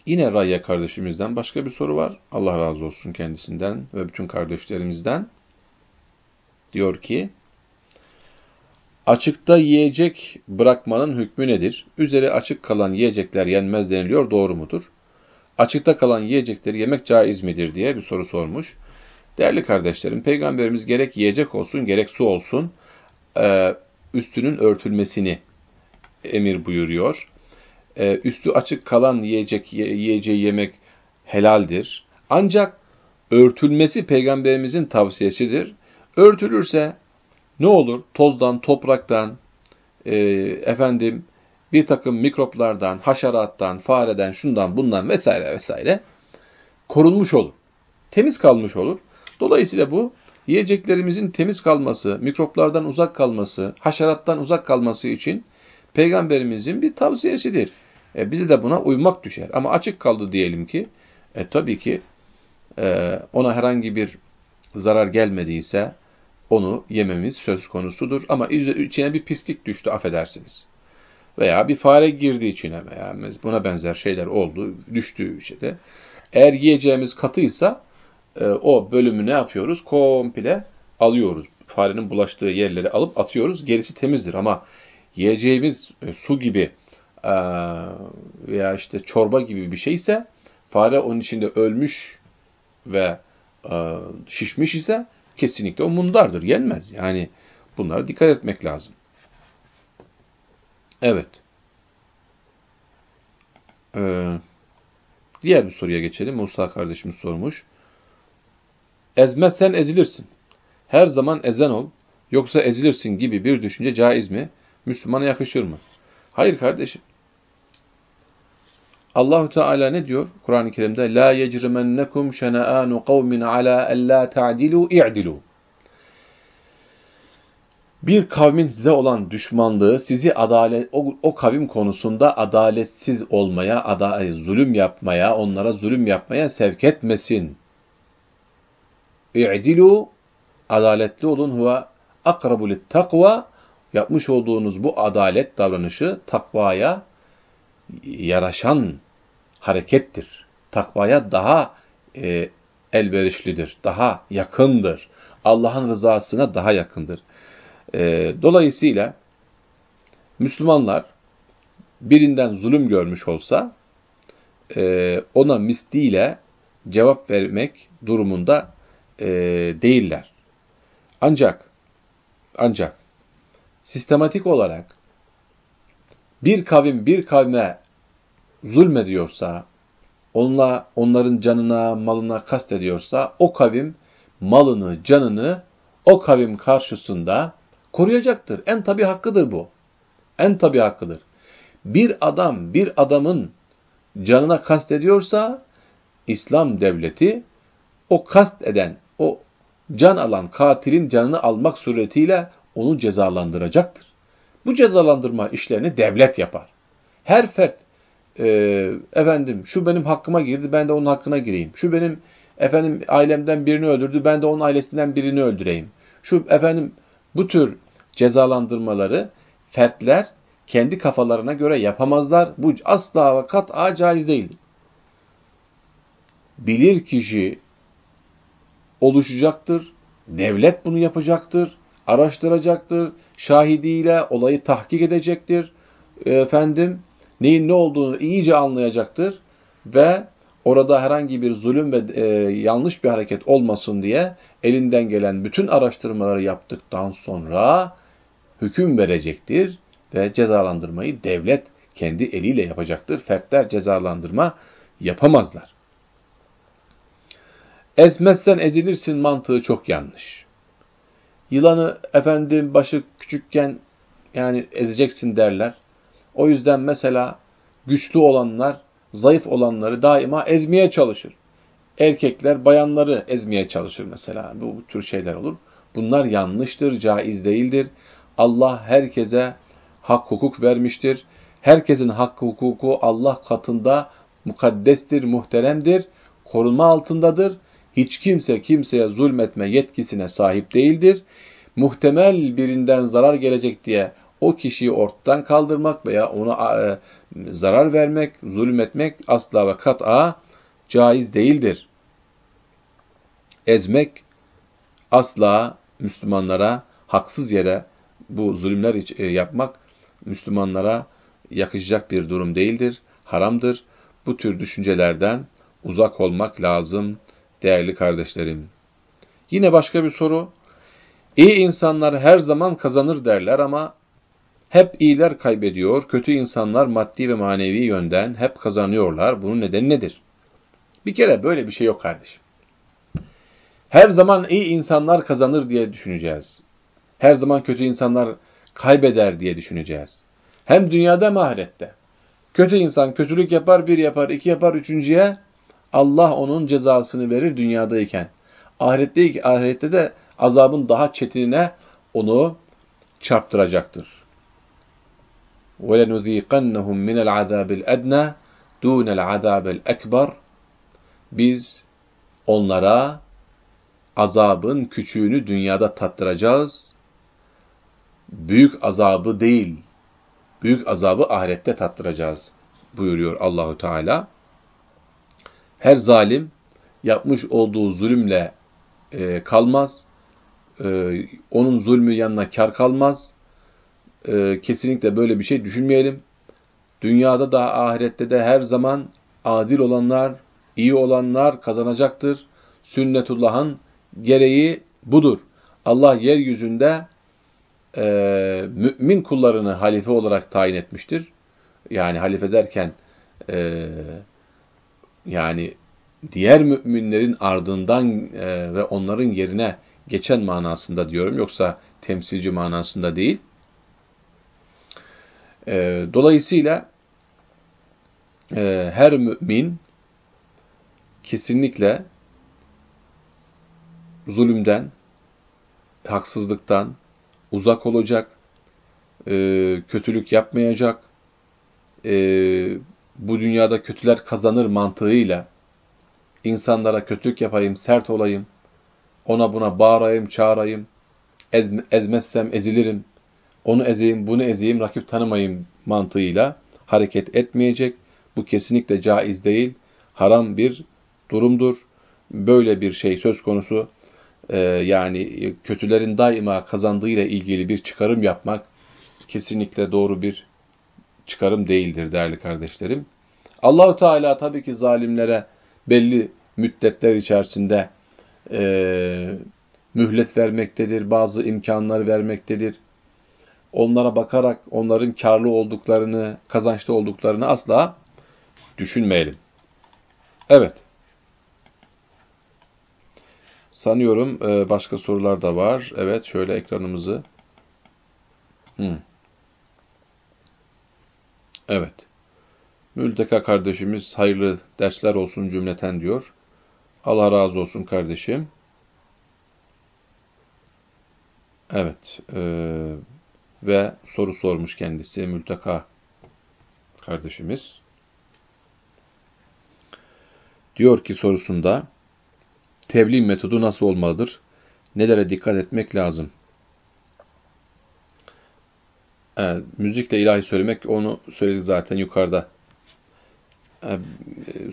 Yine Raya kardeşimizden başka bir soru var. Allah razı olsun kendisinden ve bütün kardeşlerimizden. Diyor ki, Açıkta yiyecek bırakmanın hükmü nedir? Üzeri açık kalan yiyecekler yenmez deniliyor, doğru mudur? Açıkta kalan yiyecekleri yemek caiz midir diye bir soru sormuş. Değerli kardeşlerim, Peygamberimiz gerek yiyecek olsun, gerek su olsun, üstünün örtülmesini emir buyuruyor. E, üstü açık kalan yiyecek, yiyeceği yemek helaldir. Ancak örtülmesi Peygamberimizin tavsiyesidir. Örtülürse ne olur? Tozdan, topraktan, e, efendim bir takım mikroplardan, haşerattan, fareden, şundan, bundan vesaire vesaire korunmuş olur. Temiz kalmış olur. Dolayısıyla bu yiyeceklerimizin temiz kalması, mikroplardan uzak kalması, haşerattan uzak kalması için Peygamberimizin bir tavsiyesidir. E, bize de buna uymak düşer. Ama açık kaldı diyelim ki, e, tabii ki e, ona herhangi bir zarar gelmediyse onu yememiz söz konusudur. Ama içine bir pislik düştü affedersiniz. Veya bir fare girdi içine veya buna benzer şeyler oldu, düştü içine. Eğer yiyeceğimiz katıysa e, o bölümü ne yapıyoruz? Komple alıyoruz. Farenin bulaştığı yerleri alıp atıyoruz. Gerisi temizdir ama yiyeceğimiz e, su gibi e, veya işte çorba gibi bir şeyse fare onun içinde ölmüş ve e, şişmiş ise kesinlikle o mundardır. Yenmez. Yani bunlara dikkat etmek lazım. Evet. Ee, diğer bir soruya geçelim. Musa kardeşimiz sormuş. Ezmezsen ezilirsin. Her zaman ezen ol. Yoksa ezilirsin gibi bir düşünce caiz mi? Müslümana yakışır mı? Hayır kardeşim. Allahu Teala ne diyor Kur'an-ı Kerim'de? La yecrimennekum şena'anu kavmin ala en la ta'dilu i'dilu. Bir kavmin size olan düşmanlığı sizi adalet o, o kavim konusunda adaletsiz olmaya, ada, zulüm yapmaya, onlara zulüm yapmaya sevk etmesin. İ'dilu adaletli olun huve akrabu takva yapmış olduğunuz bu adalet davranışı takvaya yaraşan harekettir. Takvaya daha e, elverişlidir, daha yakındır. Allah'ın rızasına daha yakındır. E, dolayısıyla Müslümanlar birinden zulüm görmüş olsa e, ona misliyle cevap vermek durumunda e, değiller. Ancak ancak sistematik olarak bir kavim bir kavme zulmediyorsa, onla, onların canına, malına kastediyorsa, o kavim malını, canını o kavim karşısında koruyacaktır. En tabi hakkıdır bu. En tabi hakkıdır. Bir adam, bir adamın canına kastediyorsa, İslam devleti o kast eden, o can alan katilin canını almak suretiyle onu cezalandıracaktır. Bu cezalandırma işlerini devlet yapar. Her fert e, efendim şu benim hakkıma girdi ben de onun hakkına gireyim. Şu benim efendim ailemden birini öldürdü ben de onun ailesinden birini öldüreyim. Şu efendim bu tür cezalandırmaları fertler kendi kafalarına göre yapamazlar. Bu asla ve kat'a caiz değildir. Bilir kişi oluşacaktır. Devlet bunu yapacaktır. Araştıracaktır. Şahidiyle olayı tahkik edecektir. Efendim neyin ne olduğunu iyice anlayacaktır ve orada herhangi bir zulüm ve e, yanlış bir hareket olmasın diye elinden gelen bütün araştırmaları yaptıktan sonra hüküm verecektir ve cezalandırmayı devlet kendi eliyle yapacaktır. Fertler cezalandırma yapamazlar. Ezmezsen ezilirsin mantığı çok yanlış. Yılanı efendim başı küçükken yani ezeceksin derler. O yüzden mesela güçlü olanlar zayıf olanları daima ezmeye çalışır. Erkekler bayanları ezmeye çalışır mesela. Bu, bu tür şeyler olur. Bunlar yanlıştır, caiz değildir. Allah herkese hak hukuk vermiştir. Herkesin hakkı hukuku Allah katında mukaddestir, muhteremdir, korunma altındadır. Hiç kimse kimseye zulmetme yetkisine sahip değildir. Muhtemel birinden zarar gelecek diye o kişiyi ortadan kaldırmak veya ona e, zarar vermek, zulmetmek asla ve kat'a caiz değildir. Ezmek asla Müslümanlara haksız yere bu zulümler e, yapmak Müslümanlara yakışacak bir durum değildir, haramdır. Bu tür düşüncelerden uzak olmak lazım değerli kardeşlerim. Yine başka bir soru. İyi insanlar her zaman kazanır derler ama hep iyiler kaybediyor, kötü insanlar maddi ve manevi yönden hep kazanıyorlar. Bunun nedeni nedir? Bir kere böyle bir şey yok kardeşim. Her zaman iyi insanlar kazanır diye düşüneceğiz. Her zaman kötü insanlar kaybeder diye düşüneceğiz. Hem dünyada hem. Kötü insan kötülük yapar, bir yapar, iki yapar, üçüncüye Allah onun cezasını verir dünyadayken. Ahirette, ahirette de azabın daha çetinine onu çarptıracaktır. وَلَنُذ۪يقَنَّهُمْ مِنَ الْعَذَابِ الْاَدْنَى دُونَ الْعَذَابِ الْاَكْبَرِ Biz onlara azabın küçüğünü dünyada tattıracağız. Büyük azabı değil, büyük azabı ahirette tattıracağız buyuruyor Allahu Teala. Her zalim yapmış olduğu zulümle e, kalmaz. E, onun zulmü yanına kar kalmaz. E, kesinlikle böyle bir şey düşünmeyelim. Dünyada da ahirette de her zaman adil olanlar, iyi olanlar kazanacaktır. Sünnetullah'ın gereği budur. Allah yeryüzünde e, mümin kullarını halife olarak tayin etmiştir. Yani halife derken e, yani diğer müminlerin ardından e, ve onların yerine geçen manasında diyorum. Yoksa temsilci manasında değil. E, dolayısıyla e, her mümin kesinlikle zulümden, haksızlıktan uzak olacak, e, kötülük yapmayacak, e, bu dünyada kötüler kazanır mantığıyla insanlara kötülük yapayım, sert olayım, ona buna bağırayım, çağırayım, ez, ezmezsem ezilirim, onu ezeyim, bunu ezeyim, rakip tanımayayım mantığıyla hareket etmeyecek. Bu kesinlikle caiz değil, haram bir durumdur. Böyle bir şey söz konusu e, yani kötülerin daima kazandığıyla ilgili bir çıkarım yapmak kesinlikle doğru bir çıkarım değildir değerli kardeşlerim. Allahu Teala tabii ki zalimlere belli müddetler içerisinde e, mühlet vermektedir, bazı imkanlar vermektedir. Onlara bakarak onların karlı olduklarını, kazançlı olduklarını asla düşünmeyelim. Evet. Sanıyorum e, başka sorular da var. Evet, şöyle ekranımızı. Hmm. Evet. Mülteka kardeşimiz hayırlı dersler olsun cümleten diyor. Allah razı olsun kardeşim. Evet. E, ve soru sormuş kendisi Mülteka kardeşimiz. Diyor ki sorusunda tebliğ metodu nasıl olmalıdır? Nelere dikkat etmek lazım? Evet, müzikle ilahi söylemek onu söyledik zaten yukarıda. Ee,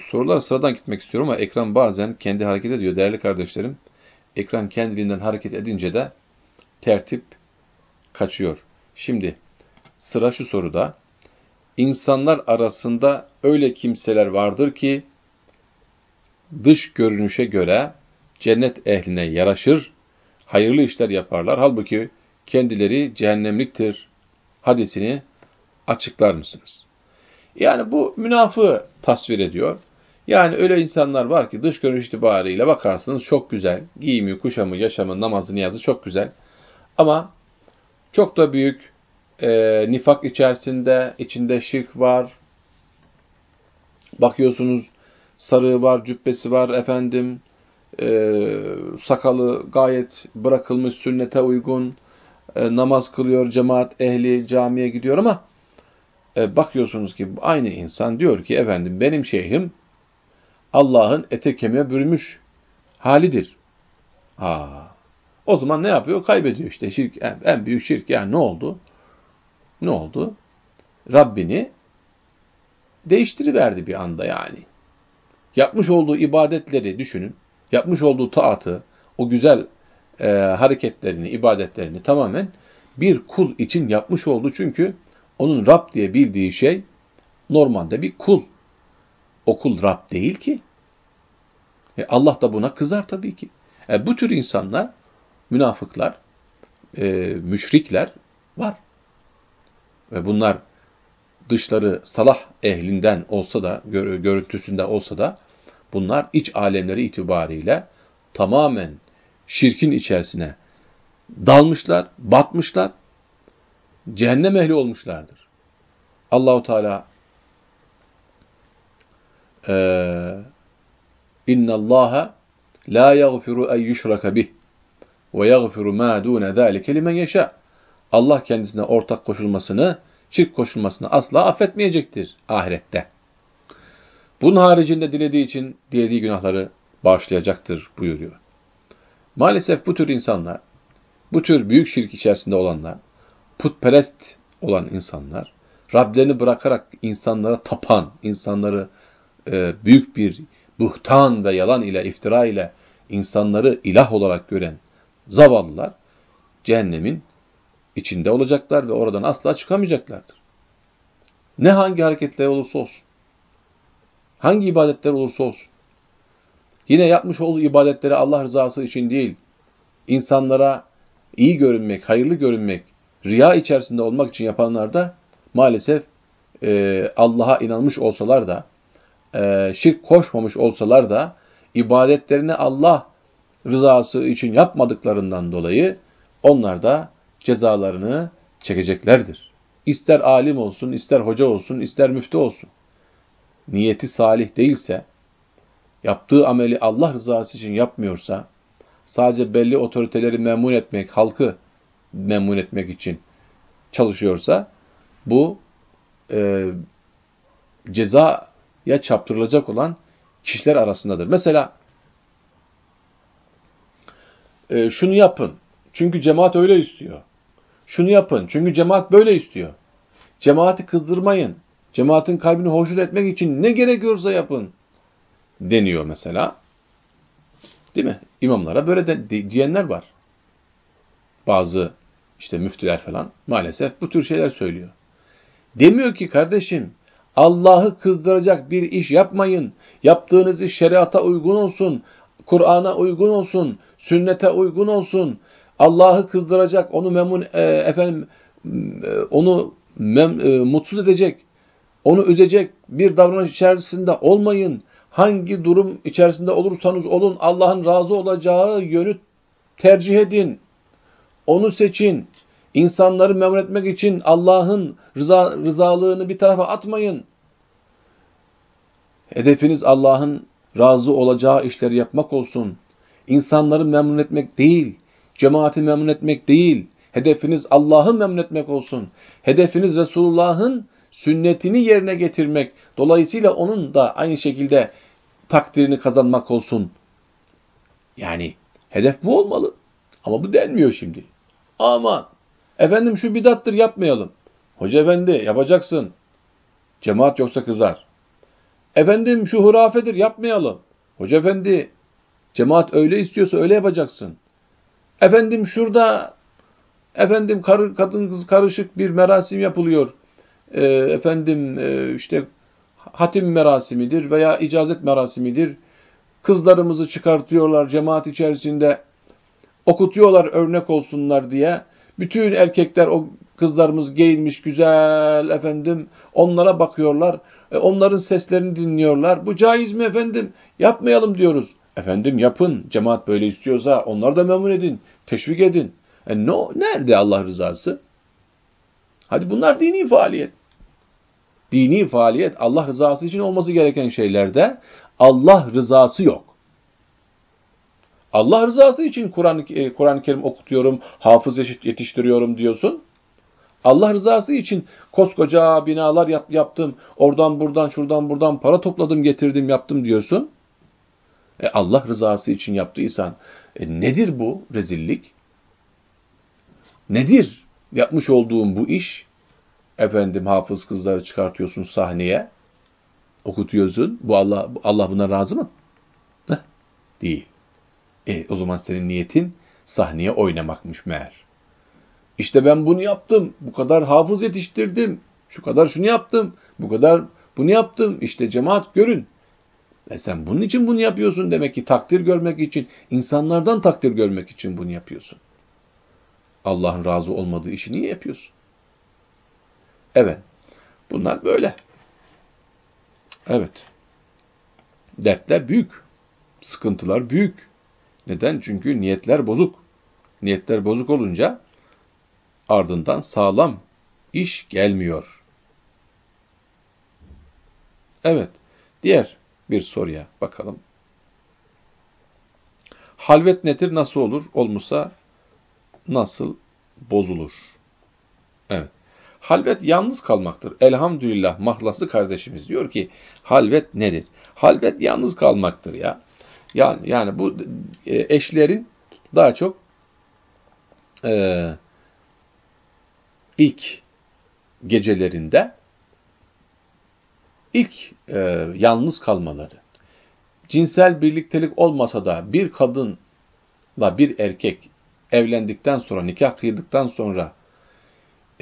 sorulara sıradan gitmek istiyorum ama ekran bazen kendi hareket ediyor değerli kardeşlerim. Ekran kendiliğinden hareket edince de tertip kaçıyor. Şimdi sıra şu soruda. İnsanlar arasında öyle kimseler vardır ki dış görünüşe göre cennet ehline yaraşır, hayırlı işler yaparlar. Halbuki kendileri cehennemliktir hadisini açıklar mısınız? Yani bu münafığı tasvir ediyor. Yani öyle insanlar var ki dış görünüş itibariyle bakarsınız çok güzel. Giyimi, kuşamı, yaşamı, namazı, niyazı çok güzel. Ama çok da büyük e, nifak içerisinde, içinde şirk var. Bakıyorsunuz sarığı var, cübbesi var efendim e, sakalı gayet bırakılmış sünnete uygun, e, namaz kılıyor, cemaat ehli camiye gidiyor ama e, bakıyorsunuz ki aynı insan diyor ki efendim benim şeyhim Allah'ın ete kemiğe bürümüş halidir. Ha. O zaman ne yapıyor? Kaybediyor işte. Şirk, en, en büyük şirk. Yani ne oldu? Ne oldu? Rabbini değiştiriverdi bir anda yani. Yapmış olduğu ibadetleri düşünün yapmış olduğu taatı, o güzel e, hareketlerini, ibadetlerini tamamen bir kul için yapmış oldu. Çünkü onun Rab diye bildiği şey normalde bir kul. O kul Rab değil ki. E Allah da buna kızar tabii ki. E bu tür insanlar, münafıklar, e, müşrikler var. Ve bunlar dışları salah ehlinden olsa da, görüntüsünde olsa da bunlar iç alemleri itibariyle tamamen şirkin içerisine dalmışlar, batmışlar, cehennem ehli olmuşlardır. Allahu Teala İnna Allaha la yaghfiru en yushraka bih ve yaghfiru ma dun zalika limen yasha. Allah kendisine ortak koşulmasını, şirk koşulmasını asla affetmeyecektir ahirette. Bunun haricinde dilediği için dilediği günahları bağışlayacaktır buyuruyor. Maalesef bu tür insanlar, bu tür büyük şirk içerisinde olanlar, putperest olan insanlar, Rablerini bırakarak insanlara tapan, insanları e, büyük bir buhtan ve yalan ile, iftira ile insanları ilah olarak gören zavallılar, cehennemin içinde olacaklar ve oradan asla çıkamayacaklardır. Ne hangi hareketler olursa olsun. Hangi ibadetler olursa olsun. Yine yapmış olduğu ibadetleri Allah rızası için değil, insanlara iyi görünmek, hayırlı görünmek, riya içerisinde olmak için yapanlar da maalesef e, Allah'a inanmış olsalar da, e, şirk koşmamış olsalar da, ibadetlerini Allah rızası için yapmadıklarından dolayı onlar da cezalarını çekeceklerdir. İster alim olsun, ister hoca olsun, ister müftü olsun. Niyeti salih değilse, yaptığı ameli Allah rızası için yapmıyorsa, sadece belli otoriteleri memnun etmek, halkı memnun etmek için çalışıyorsa, bu e, cezaya çarptırılacak olan kişiler arasındadır. Mesela e, şunu yapın çünkü cemaat öyle istiyor. Şunu yapın çünkü cemaat böyle istiyor. Cemaati kızdırmayın. Cemaatin kalbini hoşnut etmek için ne gerekiyorsa yapın deniyor mesela. Değil mi? İmamlara böyle de, diyenler var. Bazı işte müftüler falan maalesef bu tür şeyler söylüyor. Demiyor ki kardeşim Allah'ı kızdıracak bir iş yapmayın. Yaptığınız iş şeriata uygun olsun. Kur'an'a uygun olsun. Sünnete uygun olsun. Allah'ı kızdıracak, onu memnun e, efendim e, onu mem, e, mutsuz edecek, onu üzecek bir davranış içerisinde olmayın. Hangi durum içerisinde olursanız olun Allah'ın razı olacağı yönü tercih edin. Onu seçin. İnsanları memnun etmek için Allah'ın rıza, rızalığını bir tarafa atmayın. Hedefiniz Allah'ın razı olacağı işleri yapmak olsun. İnsanları memnun etmek değil, cemaati memnun etmek değil. Hedefiniz Allah'ı memnun etmek olsun. Hedefiniz Resulullah'ın sünnetini yerine getirmek. Dolayısıyla onun da aynı şekilde takdirini kazanmak olsun. Yani hedef bu olmalı. Ama bu denmiyor şimdi. Aman Efendim şu bidattır yapmayalım. Hoca efendi yapacaksın. Cemaat yoksa kızar. Efendim şu hurafedir yapmayalım. Hoca efendi cemaat öyle istiyorsa öyle yapacaksın. Efendim şurada efendim karı, kadın kız karışık bir merasim yapılıyor. Ee, efendim e, işte hatim merasimidir veya icazet merasimidir. Kızlarımızı çıkartıyorlar cemaat içerisinde okutuyorlar örnek olsunlar diye. Bütün erkekler o kızlarımız giyinmiş güzel efendim onlara bakıyorlar. E, onların seslerini dinliyorlar. Bu caiz mi efendim? Yapmayalım diyoruz. Efendim yapın. Cemaat böyle istiyorsa onları da memnun edin. Teşvik edin. E no, nerede Allah rızası? Hadi bunlar dini faaliyet. Dini faaliyet Allah rızası için olması gereken şeylerde Allah rızası yok. Allah rızası için Kur'an-ı e, Kur Kerim okutuyorum, hafız yetiştiriyorum diyorsun. Allah rızası için koskoca binalar yap, yaptım, oradan buradan şuradan buradan para topladım getirdim yaptım diyorsun. E Allah rızası için yaptıysan e nedir bu rezillik? Nedir yapmış olduğun bu iş? Efendim hafız kızları çıkartıyorsun sahneye, okutuyorsun. Bu Allah Allah buna razı mı? Heh, değil. E o zaman senin niyetin sahneye oynamakmış meğer. İşte ben bunu yaptım, bu kadar hafız yetiştirdim, şu kadar şunu yaptım, bu kadar bunu yaptım, işte cemaat görün. E sen bunun için bunu yapıyorsun demek ki takdir görmek için, insanlardan takdir görmek için bunu yapıyorsun. Allah'ın razı olmadığı işi niye yapıyorsun? Evet, bunlar böyle. Evet, dertler büyük, sıkıntılar büyük. Neden? Çünkü niyetler bozuk. Niyetler bozuk olunca ardından sağlam iş gelmiyor. Evet, diğer bir soruya bakalım. Halvet nedir, nasıl olur? Olmuşsa nasıl bozulur? Evet. Halvet yalnız kalmaktır. Elhamdülillah mahlası kardeşimiz diyor ki halvet nedir? Halvet yalnız kalmaktır ya. Yani, yani bu e, eşlerin daha çok e, ilk gecelerinde ilk e, yalnız kalmaları. Cinsel birliktelik olmasa da bir kadınla bir erkek evlendikten sonra, nikah kıydıktan sonra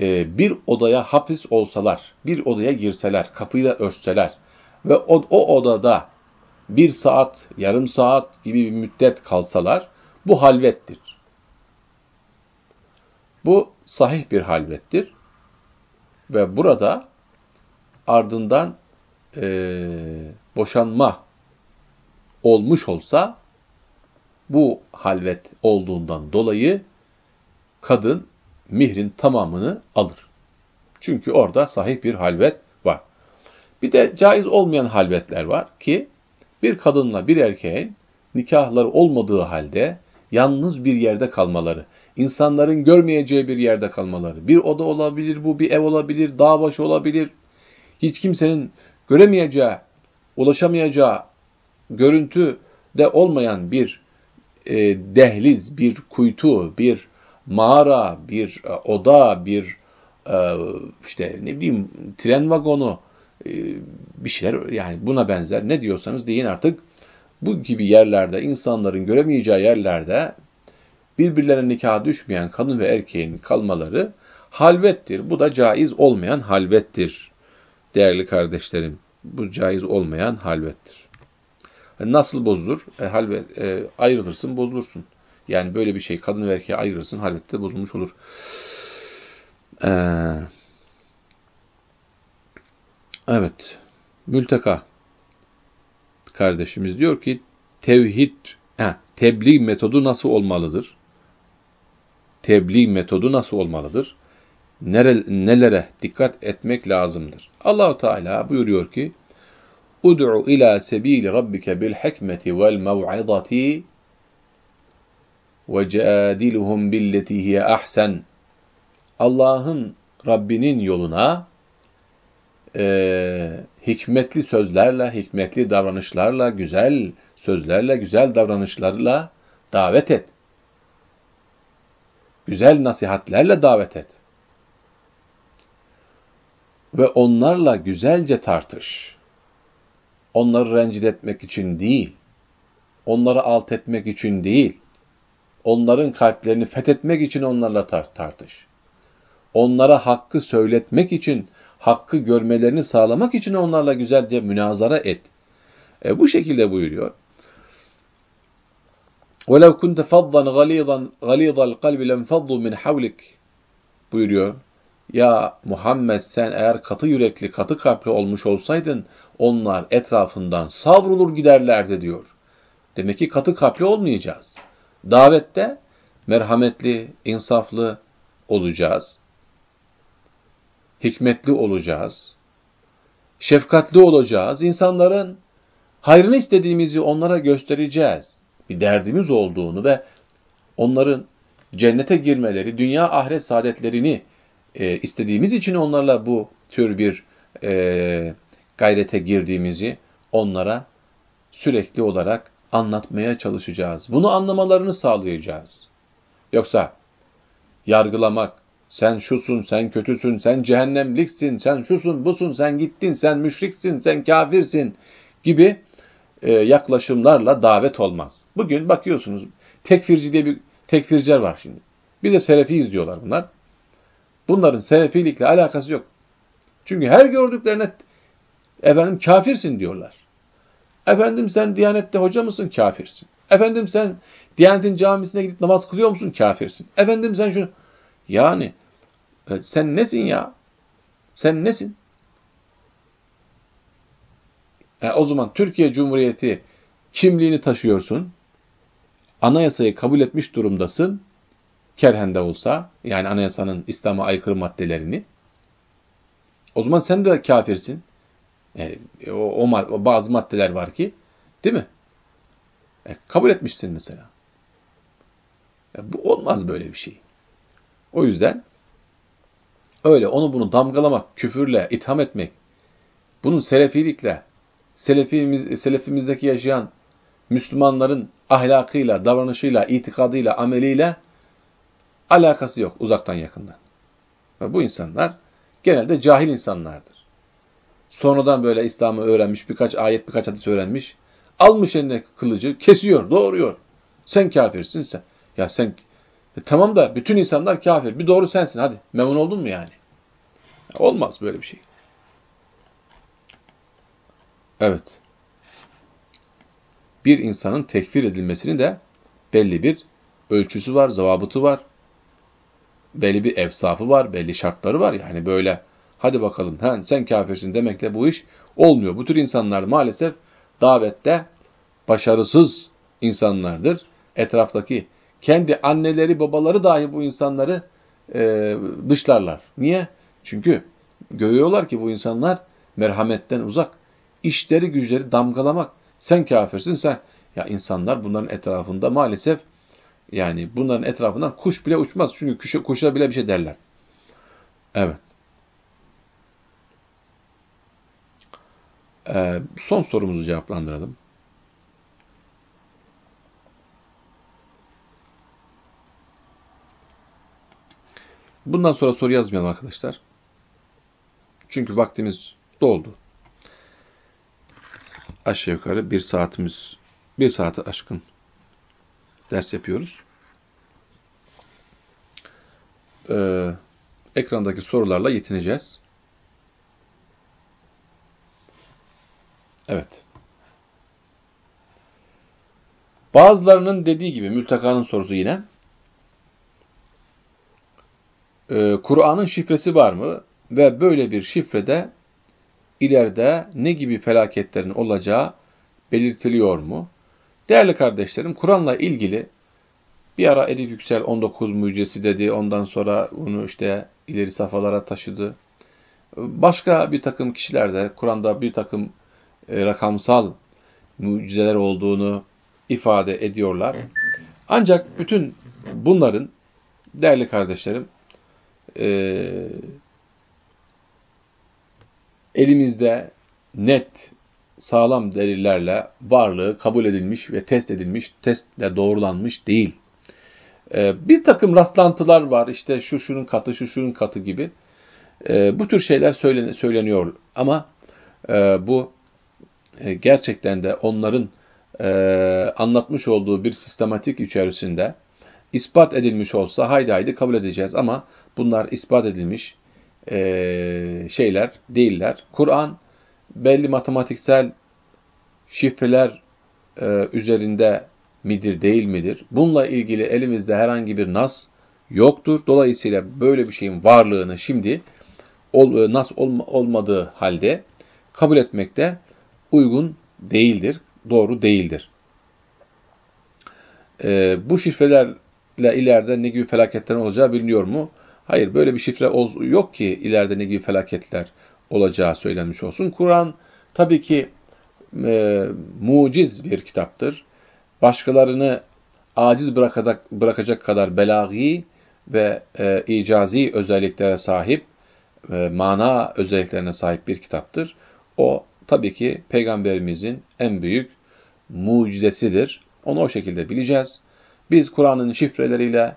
e, bir odaya hapis olsalar, bir odaya girseler, kapıyı da örtseler ve o, o odada bir saat, yarım saat gibi bir müddet kalsalar, bu halvettir. Bu sahih bir halvettir. Ve burada ardından e, boşanma olmuş olsa, bu halvet olduğundan dolayı kadın mihrin tamamını alır. Çünkü orada sahih bir halvet var. Bir de caiz olmayan halvetler var ki bir kadınla bir erkeğin nikahları olmadığı halde yalnız bir yerde kalmaları, insanların görmeyeceği bir yerde kalmaları, bir oda olabilir, bu bir ev olabilir, dağ başı olabilir, hiç kimsenin göremeyeceği, ulaşamayacağı görüntü de olmayan bir e, dehliz, bir kuytu, bir mağara, bir e, oda, bir e, işte ne bileyim tren vagonu, e, bir şeyler yani buna benzer ne diyorsanız deyin artık bu gibi yerlerde insanların göremeyeceği yerlerde birbirlerine nikaha düşmeyen kadın ve erkeğin kalmaları halvettir. Bu da caiz olmayan halvettir. Değerli kardeşlerim, bu caiz olmayan halvettir. Nasıl bozulur? E, halvet, e, ayrılırsın, bozulursun. Yani böyle bir şey kadın ve erkeğe ayırırsın, halvette bozulmuş olur. Ee, evet, mülteka kardeşimiz diyor ki tevhid, he, tebliğ metodu nasıl olmalıdır? Tebliğ metodu nasıl olmalıdır? Nere, nelere dikkat etmek lazımdır? Allahu Teala buyuruyor ki Ud'u ila sebili rabbike bil hikmeti vel mev'izati cadiluhum billeti hiye ahsen. Allah'ın Rabbinin yoluna e, hikmetli sözlerle, hikmetli davranışlarla, güzel sözlerle, güzel davranışlarla davet et. Güzel nasihatlerle davet et. Ve onlarla güzelce tartış. Onları rencide etmek için değil, onları alt etmek için değil, onların kalplerini fethetmek için onlarla tartış. Onlara hakkı söyletmek için, hakkı görmelerini sağlamak için onlarla güzelce münazara et. E, bu şekilde buyuruyor. وَلَوْ كُنْتَ فَضًّا غَلِيظًا غَلِيظَ الْقَلْبِ لَنْفَضُّ مِنْ حَوْلِكَ buyuruyor. Ya Muhammed sen eğer katı yürekli, katı kalpli olmuş olsaydın onlar etrafından savrulur giderlerdi diyor. Demek ki katı kalpli olmayacağız. Davette merhametli, insaflı olacağız. Hikmetli olacağız. Şefkatli olacağız. İnsanların hayrını istediğimizi onlara göstereceğiz. Bir derdimiz olduğunu ve onların cennete girmeleri, dünya ahiret saadetlerini e, istediğimiz için onlarla bu tür bir e, gayrete girdiğimizi onlara sürekli olarak anlatmaya çalışacağız. Bunu anlamalarını sağlayacağız. Yoksa yargılamak, sen şusun, sen kötüsün, sen cehennemliksin, sen şusun, busun, sen gittin, sen müşriksin, sen kafirsin gibi e, yaklaşımlarla davet olmaz. Bugün bakıyorsunuz tekfirci diye bir tekfirciler var şimdi. Biz de selefiyiz diyorlar bunlar. Bunların selefilikle alakası yok. Çünkü her gördüklerine efendim kafirsin diyorlar. Efendim sen Diyanet'te hoca mısın? Kafirsin. Efendim sen Diyanet'in camisine gidip namaz kılıyor musun? Kafirsin. Efendim sen şunu... Yani e, sen nesin ya? Sen nesin? E, o zaman Türkiye Cumhuriyeti kimliğini taşıyorsun. Anayasayı kabul etmiş durumdasın. Kerhende olsa, yani anayasanın İslam'a aykırı maddelerini. O zaman sen de kafirsin. E, o, o, o bazı maddeler var ki, değil mi? E, kabul etmişsin mesela. E, bu olmaz böyle bir şey. O yüzden öyle onu bunu damgalamak, küfürle, itham etmek, bunun selefilikle, selefimiz, selefimizdeki yaşayan Müslümanların ahlakıyla, davranışıyla, itikadıyla, ameliyle alakası yok uzaktan yakından. Ve bu insanlar genelde cahil insanlardır. Sonradan böyle İslam'ı öğrenmiş, birkaç ayet, birkaç hadis öğrenmiş. Almış eline kılıcı, kesiyor, doğuruyor. Sen kafirsin sen. Ya sen e, tamam da bütün insanlar kafir. Bir doğru sensin hadi. Memnun oldun mu yani? Olmaz böyle bir şey. Evet. Bir insanın tekfir edilmesinin de belli bir ölçüsü var, zavabıtı var. Belli bir evsafı var, belli şartları var. Yani böyle hadi bakalım ha, sen kafirsin demekle bu iş olmuyor. Bu tür insanlar maalesef davette başarısız insanlardır. Etraftaki kendi anneleri babaları dahi bu insanları e, dışlarlar. Niye? Çünkü görüyorlar ki bu insanlar merhametten uzak. İşleri güçleri damgalamak. Sen kafirsin sen. Ya insanlar bunların etrafında maalesef yani bunların etrafından kuş bile uçmaz. Çünkü kuşa, kuşa bile bir şey derler. Evet. Ee, son sorumuzu cevaplandıralım. Bundan sonra soru yazmayalım arkadaşlar. Çünkü vaktimiz doldu. Aşağı yukarı bir saatimiz, bir saate aşkın ders yapıyoruz. Ee, ekrandaki sorularla yetineceğiz. Evet. Bazılarının dediği gibi Mülteka'nın sorusu yine. Ee, Kur'an'ın şifresi var mı? Ve böyle bir şifrede ileride ne gibi felaketlerin olacağı belirtiliyor mu? Değerli kardeşlerim, Kur'an'la ilgili bir ara Edip Yüksel 19 mucizesi dedi, ondan sonra onu işte ileri safhalara taşıdı. Başka bir takım kişiler de Kur'an'da bir takım e, rakamsal mucizeler olduğunu ifade ediyorlar. Ancak bütün bunların değerli kardeşlerim e, elimizde net sağlam delillerle varlığı kabul edilmiş ve test edilmiş, testle doğrulanmış değil. E, bir takım rastlantılar var işte şu şunun katı, şu şunun katı gibi. E, bu tür şeyler söylen söyleniyor ama e, bu e, gerçekten de onların e, anlatmış olduğu bir sistematik içerisinde ispat edilmiş olsa haydi haydi kabul edeceğiz ama bunlar ispat edilmiş e, şeyler değiller. Kur'an belli matematiksel şifreler e, üzerinde midir değil midir? Bununla ilgili elimizde herhangi bir nas yoktur. Dolayısıyla böyle bir şeyin varlığını şimdi ol, e, nas olma, olmadığı halde kabul etmekte uygun değildir, doğru değildir. E, bu şifrelerle ileride ne gibi felaketler olacağı biliniyor mu? Hayır, böyle bir şifre yok ki ileride ne gibi felaketler olacağı söylenmiş olsun. Kur'an tabii ki e, muciz bir kitaptır. Başkalarını aciz bırakacak, bırakacak kadar belagi ve e, icazi özelliklere sahip, e, mana özelliklerine sahip bir kitaptır. O tabii ki Peygamberimizin en büyük mucizesidir. Onu o şekilde bileceğiz. Biz Kur'an'ın şifreleriyle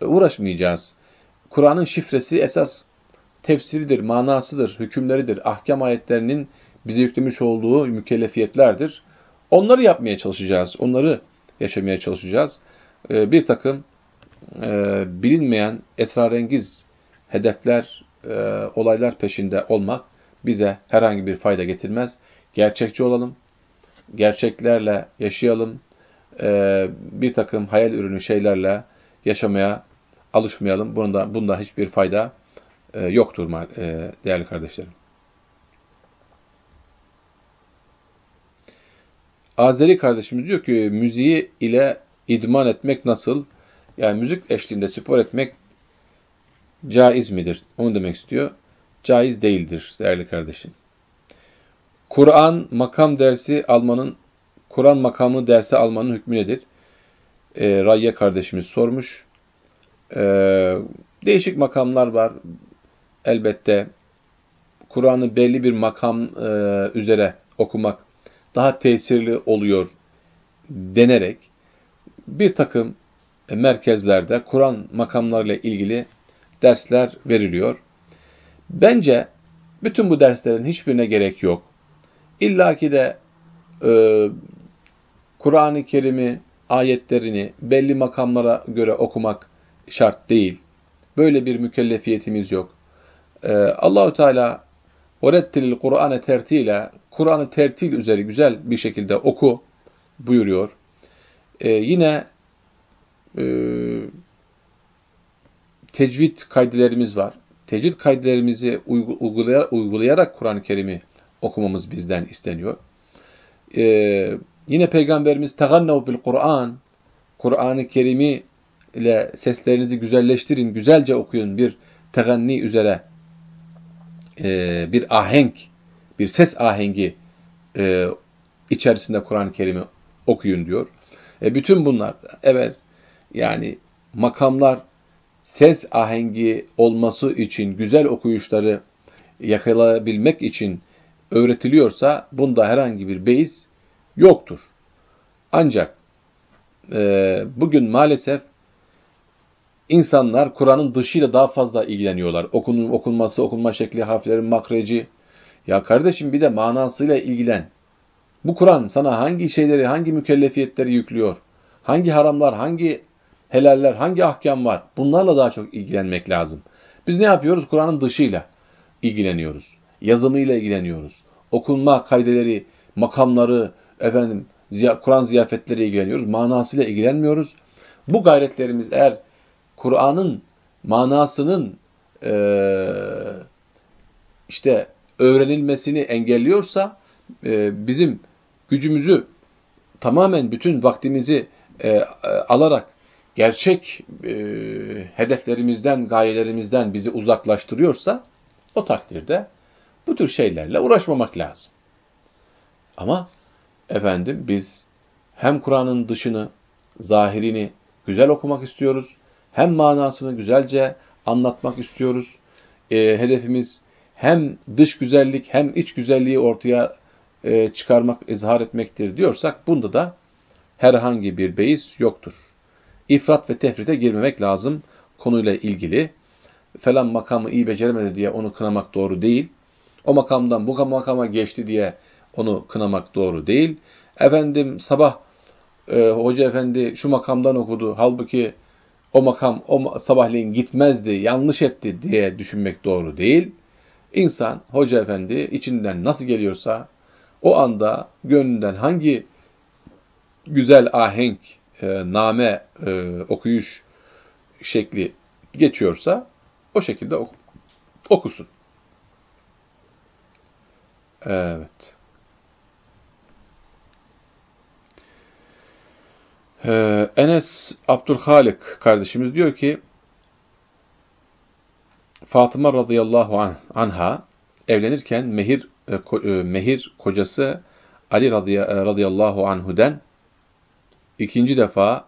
uğraşmayacağız. Kur'an'ın şifresi esas tefsiridir, manasıdır, hükümleridir, ahkam ayetlerinin bize yüklemiş olduğu mükellefiyetlerdir. Onları yapmaya çalışacağız, onları yaşamaya çalışacağız. Ee, bir takım e, bilinmeyen esrarengiz hedefler, e, olaylar peşinde olmak bize herhangi bir fayda getirmez. Gerçekçi olalım, gerçeklerle yaşayalım, e, bir takım hayal ürünü şeylerle yaşamaya alışmayalım. Bunda, bunda hiçbir fayda e, yoktur e, değerli kardeşlerim. Azeri kardeşimiz diyor ki müziği ile idman etmek nasıl? Yani müzik eşliğinde spor etmek caiz midir? Onu demek istiyor. Caiz değildir değerli kardeşim. Kur'an makam dersi almanın Kur'an makamı dersi almanın hükmü nedir? E, Rayye kardeşimiz sormuş. E, değişik makamlar var. elbette Kur'an'ı belli bir makam e, üzere okumak daha tesirli oluyor denerek bir takım merkezlerde Kur'an makamlarıyla ilgili dersler veriliyor. Bence bütün bu derslerin hiçbirine gerek yok. İlla ki de e, Kur'an-ı Kerim'i, ayetlerini belli makamlara göre okumak şart değil. Böyle bir mükellefiyetimiz yok. Ee, Allahü Teala "Orettilil Kur'ane tertile" Kur'an'ı tertil üzeri güzel bir şekilde oku buyuruyor. Ee, yine e, tecvid kaydelerimiz var. Tecvid kaydelerimizi uygulayarak, uygulayarak Kur'an-ı Kerim'i okumamız bizden isteniyor. Ee, yine Peygamberimiz "Tegannev bil Kur'an" Kur'an-ı Kerim'i ile seslerinizi güzelleştirin, güzelce okuyun bir teganni üzere e, bir ahenk, bir ses ahengi e, içerisinde Kur'an-ı Kerim'i okuyun diyor. E, bütün bunlar evet yani makamlar ses ahengi olması için güzel okuyuşları yakalayabilmek için öğretiliyorsa bunda herhangi bir beis yoktur. Ancak e, bugün maalesef İnsanlar Kur'an'ın dışıyla daha fazla ilgileniyorlar. Okunun, okunması, okunma şekli, harflerin makreci. Ya kardeşim bir de manasıyla ilgilen. Bu Kur'an sana hangi şeyleri, hangi mükellefiyetleri yüklüyor? Hangi haramlar, hangi helaller, hangi ahkam var? Bunlarla daha çok ilgilenmek lazım. Biz ne yapıyoruz? Kur'an'ın dışıyla ilgileniyoruz. Yazımıyla ilgileniyoruz. Okunma kaydeleri, makamları, efendim Kur'an ziyafetleriyle ilgileniyoruz. Manasıyla ilgilenmiyoruz. Bu gayretlerimiz eğer Kur'an'ın manasının e, işte öğrenilmesini engelliyorsa e, bizim gücümüzü tamamen bütün vaktimizi e, alarak gerçek e, hedeflerimizden, gayelerimizden bizi uzaklaştırıyorsa o takdirde bu tür şeylerle uğraşmamak lazım. Ama efendim biz hem Kur'an'ın dışını, zahirini güzel okumak istiyoruz hem manasını güzelce anlatmak istiyoruz. E, hedefimiz hem dış güzellik hem iç güzelliği ortaya e, çıkarmak, izhar etmektir diyorsak bunda da herhangi bir beis yoktur. İfrat ve tefrite girmemek lazım konuyla ilgili. Falan makamı iyi beceremedi diye onu kınamak doğru değil. O makamdan bu makama geçti diye onu kınamak doğru değil. Efendim sabah e, hoca efendi şu makamdan okudu. Halbuki o makam o sabahleyin gitmezdi, yanlış etti diye düşünmek doğru değil. İnsan, hoca efendi içinden nasıl geliyorsa o anda gönlünden hangi güzel ahenk, e, name, e, okuyuş şekli geçiyorsa o şekilde ok okusun. Evet. Ee, Enes Abdülhalik kardeşimiz diyor ki Fatıma radıyallahu anh, anha evlenirken mehir e, e, mehir kocası Ali e, radıyallahu anhu'den ikinci defa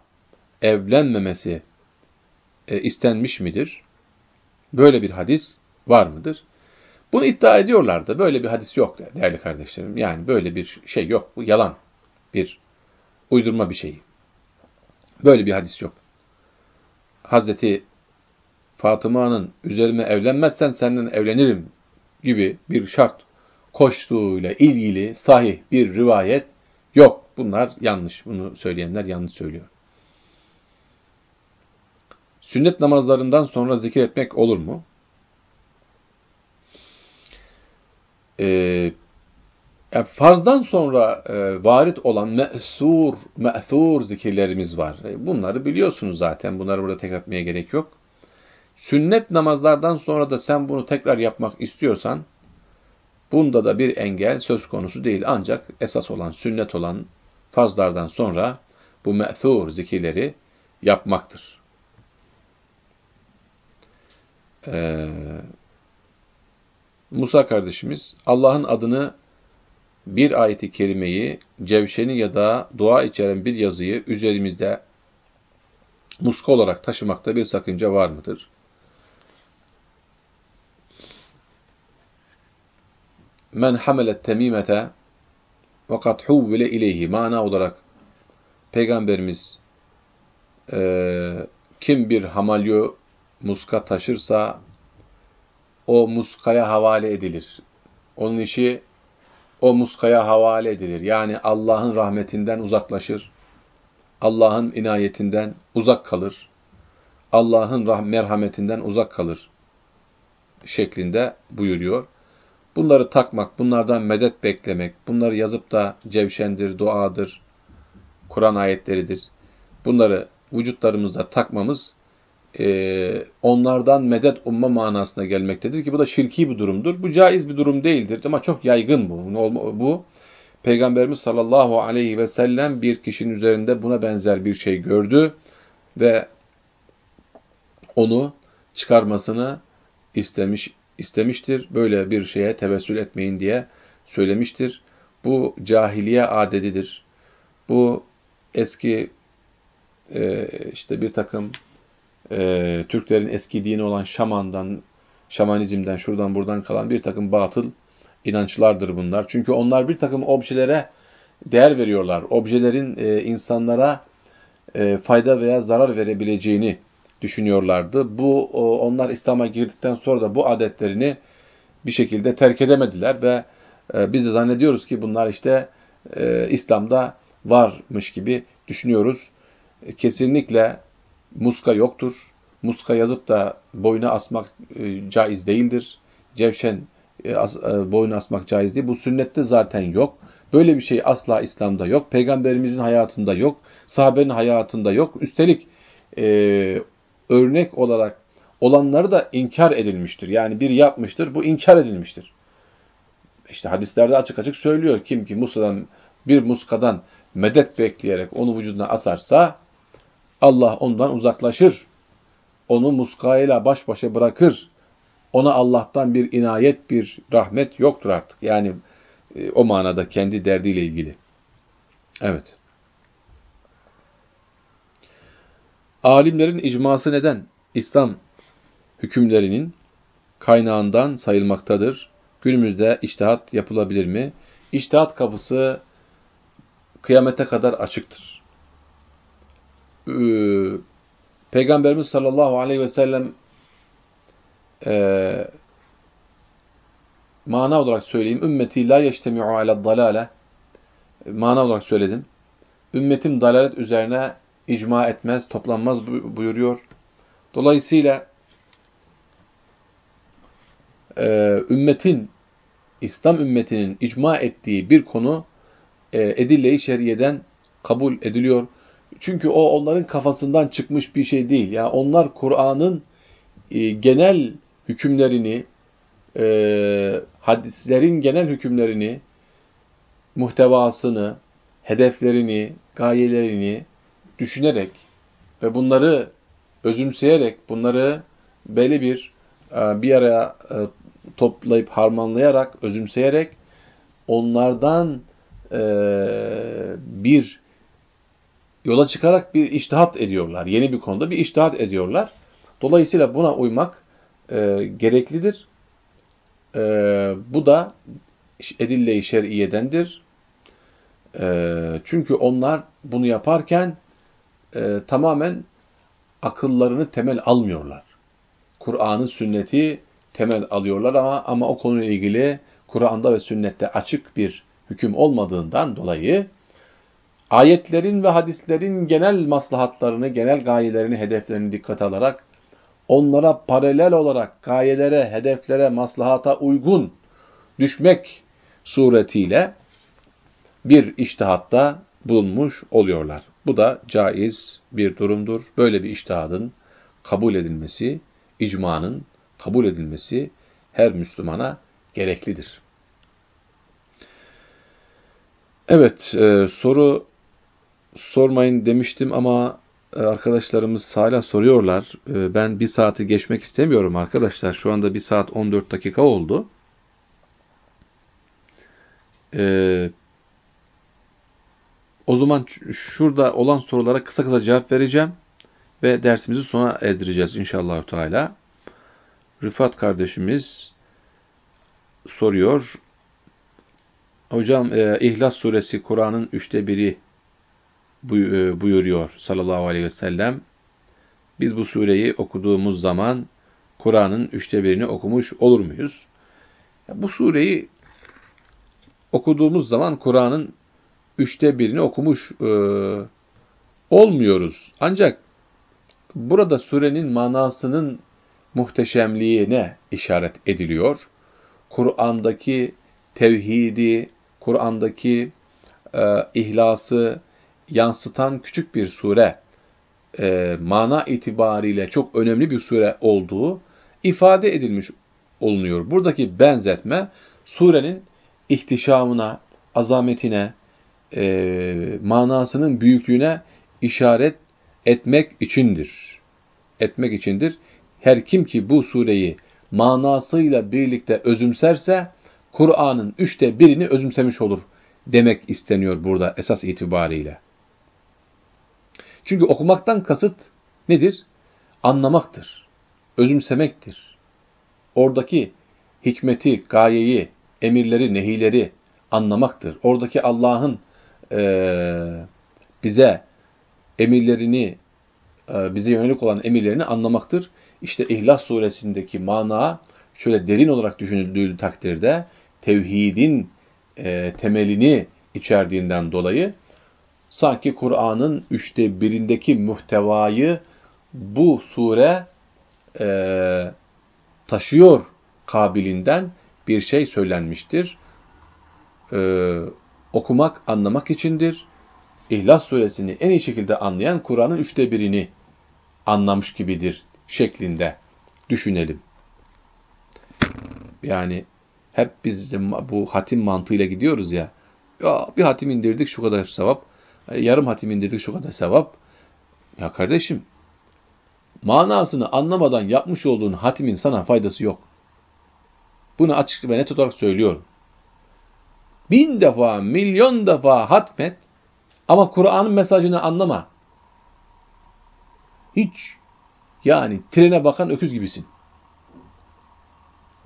evlenmemesi istenmiş midir? Böyle bir hadis var mıdır? Bunu iddia ediyorlar da böyle bir hadis yok değerli kardeşlerim. Yani böyle bir şey yok. Bu yalan. Bir uydurma bir şey. Böyle bir hadis yok. Hazreti Fatıma'nın üzerime evlenmezsen senden evlenirim gibi bir şart koştuğuyla ilgili sahih bir rivayet yok. Bunlar yanlış. Bunu söyleyenler yanlış söylüyor. Sünnet namazlarından sonra zikir etmek olur mu? Ee, yani farzdan sonra e, varit olan me'sur, me'thur zikirlerimiz var. E, bunları biliyorsunuz zaten. Bunları burada tekrar etmeye gerek yok. Sünnet namazlardan sonra da sen bunu tekrar yapmak istiyorsan bunda da bir engel söz konusu değil. Ancak esas olan, sünnet olan farzlardan sonra bu me'thur zikirleri yapmaktır. Ee, Musa kardeşimiz Allah'ın adını bir ayeti kerimeyi, cevşeni ya da dua içeren bir yazıyı üzerimizde muska olarak taşımakta bir sakınca var mıdır? Men hamelet temimete fakat huvvile ileyhi mana olarak Peygamberimiz e, kim bir hamalyo muska taşırsa o muskaya havale edilir. Onun işi o muskaya havale edilir. Yani Allah'ın rahmetinden uzaklaşır. Allah'ın inayetinden uzak kalır. Allah'ın merhametinden uzak kalır şeklinde buyuruyor. Bunları takmak, bunlardan medet beklemek, bunları yazıp da cevşendir, duadır, Kur'an ayetleridir. Bunları vücutlarımızda takmamız e, onlardan medet umma manasına gelmektedir ki bu da şirki bir durumdur. Bu caiz bir durum değildir ama çok yaygın bu. Bu Peygamberimiz sallallahu aleyhi ve sellem bir kişinin üzerinde buna benzer bir şey gördü ve onu çıkarmasını istemiş istemiştir. Böyle bir şeye tevessül etmeyin diye söylemiştir. Bu cahiliye adedidir. Bu eski e, işte bir takım e, Türklerin eski dini olan şamandan, şamanizmden, şuradan buradan kalan bir takım batıl inançlardır bunlar. Çünkü onlar bir takım objelere değer veriyorlar. Objelerin e, insanlara fayda veya zarar verebileceğini düşünüyorlardı. Bu onlar İslam'a girdikten sonra da bu adetlerini bir şekilde terk edemediler ve e, biz de zannediyoruz ki bunlar işte e, İslam'da varmış gibi düşünüyoruz. E, kesinlikle muska yoktur. Muska yazıp da boyuna asmak caiz değildir. Cevşen boyuna asmak caiz değil. Bu sünnette zaten yok. Böyle bir şey asla İslam'da yok. Peygamberimizin hayatında yok. Sahabenin hayatında yok. Üstelik e, örnek olarak olanları da inkar edilmiştir. Yani bir yapmıştır, bu inkar edilmiştir. İşte hadislerde açık açık söylüyor. Kim ki Musa'dan bir muskadan medet bekleyerek onu vücuduna asarsa Allah ondan uzaklaşır. Onu muskayla baş başa bırakır. Ona Allah'tan bir inayet, bir rahmet yoktur artık. Yani e, o manada kendi derdiyle ilgili. Evet. Alimlerin icması neden? İslam hükümlerinin kaynağından sayılmaktadır. Günümüzde iştihat yapılabilir mi? İştihat kapısı kıyamete kadar açıktır. Ee, Peygamberimiz sallallahu aleyhi ve sellem e, mana olarak söyleyeyim. Ümmeti la yeştemi'u ala dalale mana olarak söyledim. Ümmetim dalalet üzerine icma etmez, toplanmaz buyuruyor. Dolayısıyla e, ümmetin, İslam ümmetinin icma ettiği bir konu e, edille-i şeriyeden kabul ediliyor. Çünkü o onların kafasından çıkmış bir şey değil. Yani onlar Kur'an'ın e, genel hükümlerini, e, hadislerin genel hükümlerini, muhtevasını, hedeflerini, gayelerini düşünerek ve bunları özümseyerek, bunları belli bir e, bir araya e, toplayıp harmanlayarak, özümseyerek onlardan e, bir yola çıkarak bir iştihat ediyorlar. Yeni bir konuda bir iştihat ediyorlar. Dolayısıyla buna uymak gereklidir. Bu da edille-i şer'iyedendir. Çünkü onlar bunu yaparken tamamen akıllarını temel almıyorlar. Kur'an'ın sünneti temel alıyorlar ama ama o konuyla ilgili Kur'an'da ve sünnette açık bir hüküm olmadığından dolayı ayetlerin ve hadislerin genel maslahatlarını, genel gayelerini, hedeflerini dikkate alarak onlara paralel olarak gayelere, hedeflere, maslahata uygun düşmek suretiyle bir iştihatta bulunmuş oluyorlar. Bu da caiz bir durumdur. Böyle bir iştihadın kabul edilmesi, icmanın kabul edilmesi her Müslümana gereklidir. Evet, e, soru sormayın demiştim ama e, arkadaşlarımız hala soruyorlar. E, ben bir saati geçmek istemiyorum arkadaşlar. Şu anda bir saat 14 dakika oldu. O zaman şurada olan sorulara kısa kısa cevap vereceğim ve dersimizi sona erdireceğiz inşallah Teala. Rıfat kardeşimiz soruyor. Hocam e, İhlas suresi Kur'an'ın üçte biri e, buyuruyor sallallahu aleyhi ve sellem. Biz bu sureyi okuduğumuz zaman Kur'an'ın üçte birini okumuş olur muyuz? Bu sureyi okuduğumuz zaman Kur'an'ın üçte birini okumuş e, olmuyoruz. Ancak burada surenin manasının muhteşemliğine işaret ediliyor. Kur'an'daki tevhidi, Kur'an'daki e, ihlası yansıtan küçük bir sure, e, mana itibariyle çok önemli bir sure olduğu ifade edilmiş olunuyor. Buradaki benzetme surenin ihtişamına, azametine, e, manasının büyüklüğüne işaret etmek içindir. Etmek içindir. Her kim ki bu sureyi manasıyla birlikte özümserse Kur'an'ın üçte birini özümsemiş olur demek isteniyor burada esas itibariyle. Çünkü okumaktan kasıt nedir? Anlamaktır, özümsemektir. Oradaki hikmeti, gayeyi, emirleri, nehileri anlamaktır. Oradaki Allah'ın e, bize emirlerini, e, bize yönelik olan emirlerini anlamaktır. İşte İhlas suresindeki mana şöyle derin olarak düşünüldüğü takdirde tevhidin e, temelini içerdiğinden dolayı sanki Kur'an'ın üçte birindeki muhtevayı bu sure e, taşıyor kabilinden bir şey söylenmiştir. E, okumak, anlamak içindir. İhlas suresini en iyi şekilde anlayan Kur'an'ın üçte birini anlamış gibidir şeklinde düşünelim. Yani hep biz bu hatim mantığıyla gidiyoruz ya. Ya bir hatim indirdik şu kadar sevap. E, yarım hatim indirdik şu kadar sevap. Ya kardeşim manasını anlamadan yapmış olduğun hatimin sana faydası yok. Bunu açık ve net olarak söylüyorum. Bin defa, milyon defa hatmet ama Kur'an'ın mesajını anlama. Hiç yani trene bakan öküz gibisin.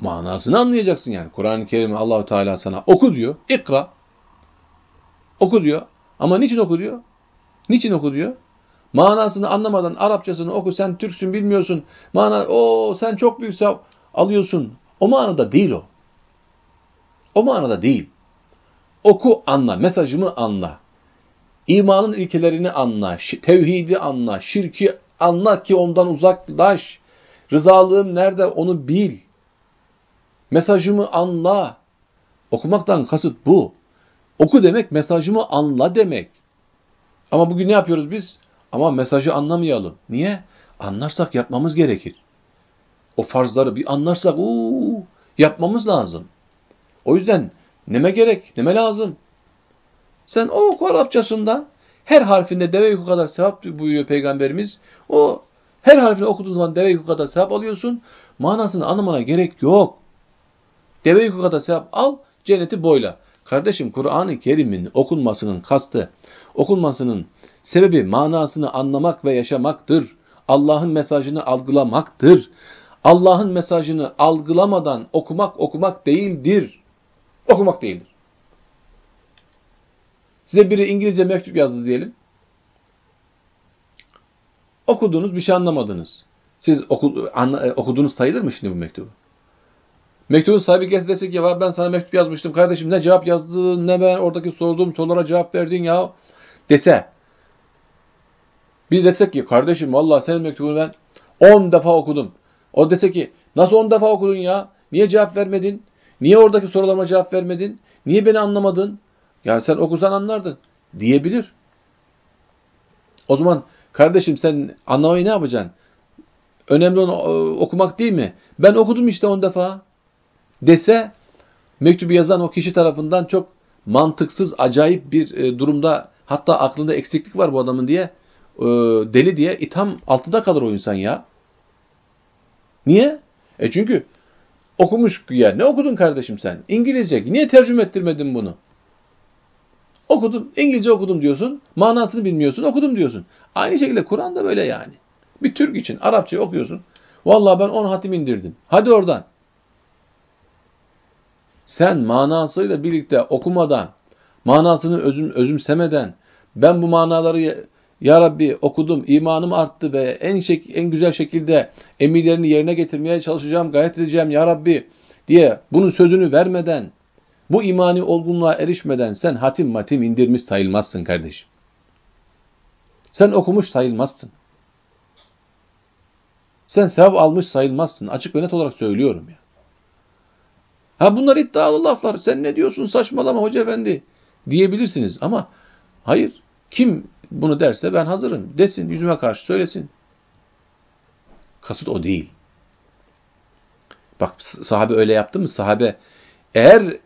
Manasını anlayacaksın yani. Kur'an-ı Kerim'i Allahu Teala sana oku diyor. İkra. Oku diyor. Ama niçin oku diyor? Niçin oku diyor? Manasını anlamadan Arapçasını oku. Sen Türksün bilmiyorsun. Mana o sen çok büyük sevap alıyorsun. O manada değil o. O manada değil. Oku anla. Mesajımı anla. İmanın ilkelerini anla. Tevhidi anla. Şirki anla ki ondan uzaklaş. Rızalığım nerede onu bil. Mesajımı anla. Okumaktan kasıt bu. Oku demek mesajımı anla demek. Ama bugün ne yapıyoruz biz? Ama mesajı anlamayalım. Niye? Anlarsak yapmamız gerekir. O farzları bir anlarsak uu, yapmamız lazım. O yüzden neme gerek, neme lazım? Sen o oku Arapçasından her harfinde deve yükü kadar sevap buyuruyor Peygamberimiz. O her harfini okuduğun zaman deve yükü kadar sevap alıyorsun. Manasını anlamana gerek yok. Deve yükü kadar sevap al, cenneti boyla. Kardeşim Kur'an-ı Kerim'in okunmasının kastı, okunmasının sebebi manasını anlamak ve yaşamaktır. Allah'ın mesajını algılamaktır. Allah'ın mesajını algılamadan okumak okumak değildir. Okumak değildir. Size biri İngilizce mektup yazdı diyelim. Okudunuz bir şey anlamadınız. Siz oku, anla, e, okuduğunuz sayılır mı şimdi bu mektubu? Mektubun sahibi gelse dese ki ben sana mektup yazmıştım kardeşim ne cevap yazdın ne ben oradaki sorduğum sorulara cevap verdin ya dese. Biz desek ki kardeşim vallahi senin mektubunu ben 10 defa okudum. O dese ki nasıl 10 defa okudun ya? Niye cevap vermedin? Niye oradaki sorularıma cevap vermedin? Niye beni anlamadın? Ya sen okusan anlardın diyebilir. O zaman kardeşim sen anlamayı ne yapacaksın? Önemli olan e, okumak değil mi? Ben okudum işte 10 defa dese mektubu yazan o kişi tarafından çok mantıksız, acayip bir e, durumda hatta aklında eksiklik var bu adamın diye e, deli diye itham altında kalır o insan ya. Niye? E çünkü okumuş güya. Ne okudun kardeşim sen? İngilizce. Niye tercüme ettirmedin bunu? Okudum, İngilizce okudum diyorsun. Manasını bilmiyorsun, okudum diyorsun. Aynı şekilde Kur'an da böyle yani. Bir Türk için Arapça okuyorsun. Vallahi ben 10 hatim indirdim. Hadi oradan. sen manasıyla birlikte okumadan, manasını özüm, özümsemeden, ben bu manaları ya Rabbi okudum, imanım arttı ve en, şek en güzel şekilde emirlerini yerine getirmeye çalışacağım, gayret edeceğim ya Rabbi diye bunun sözünü vermeden, bu imani olgunluğa erişmeden sen hatim matim indirmiş sayılmazsın kardeşim. Sen okumuş sayılmazsın. Sen sevap almış sayılmazsın. Açık ve net olarak söylüyorum ya. Ha bunlar iddialı laflar. Sen ne diyorsun saçmalama hoca efendi diyebilirsiniz ama hayır. Kim bunu derse ben hazırım desin yüzüme karşı söylesin. Kasıt o değil. Bak sahabe öyle yaptı mı? Sahabe eğer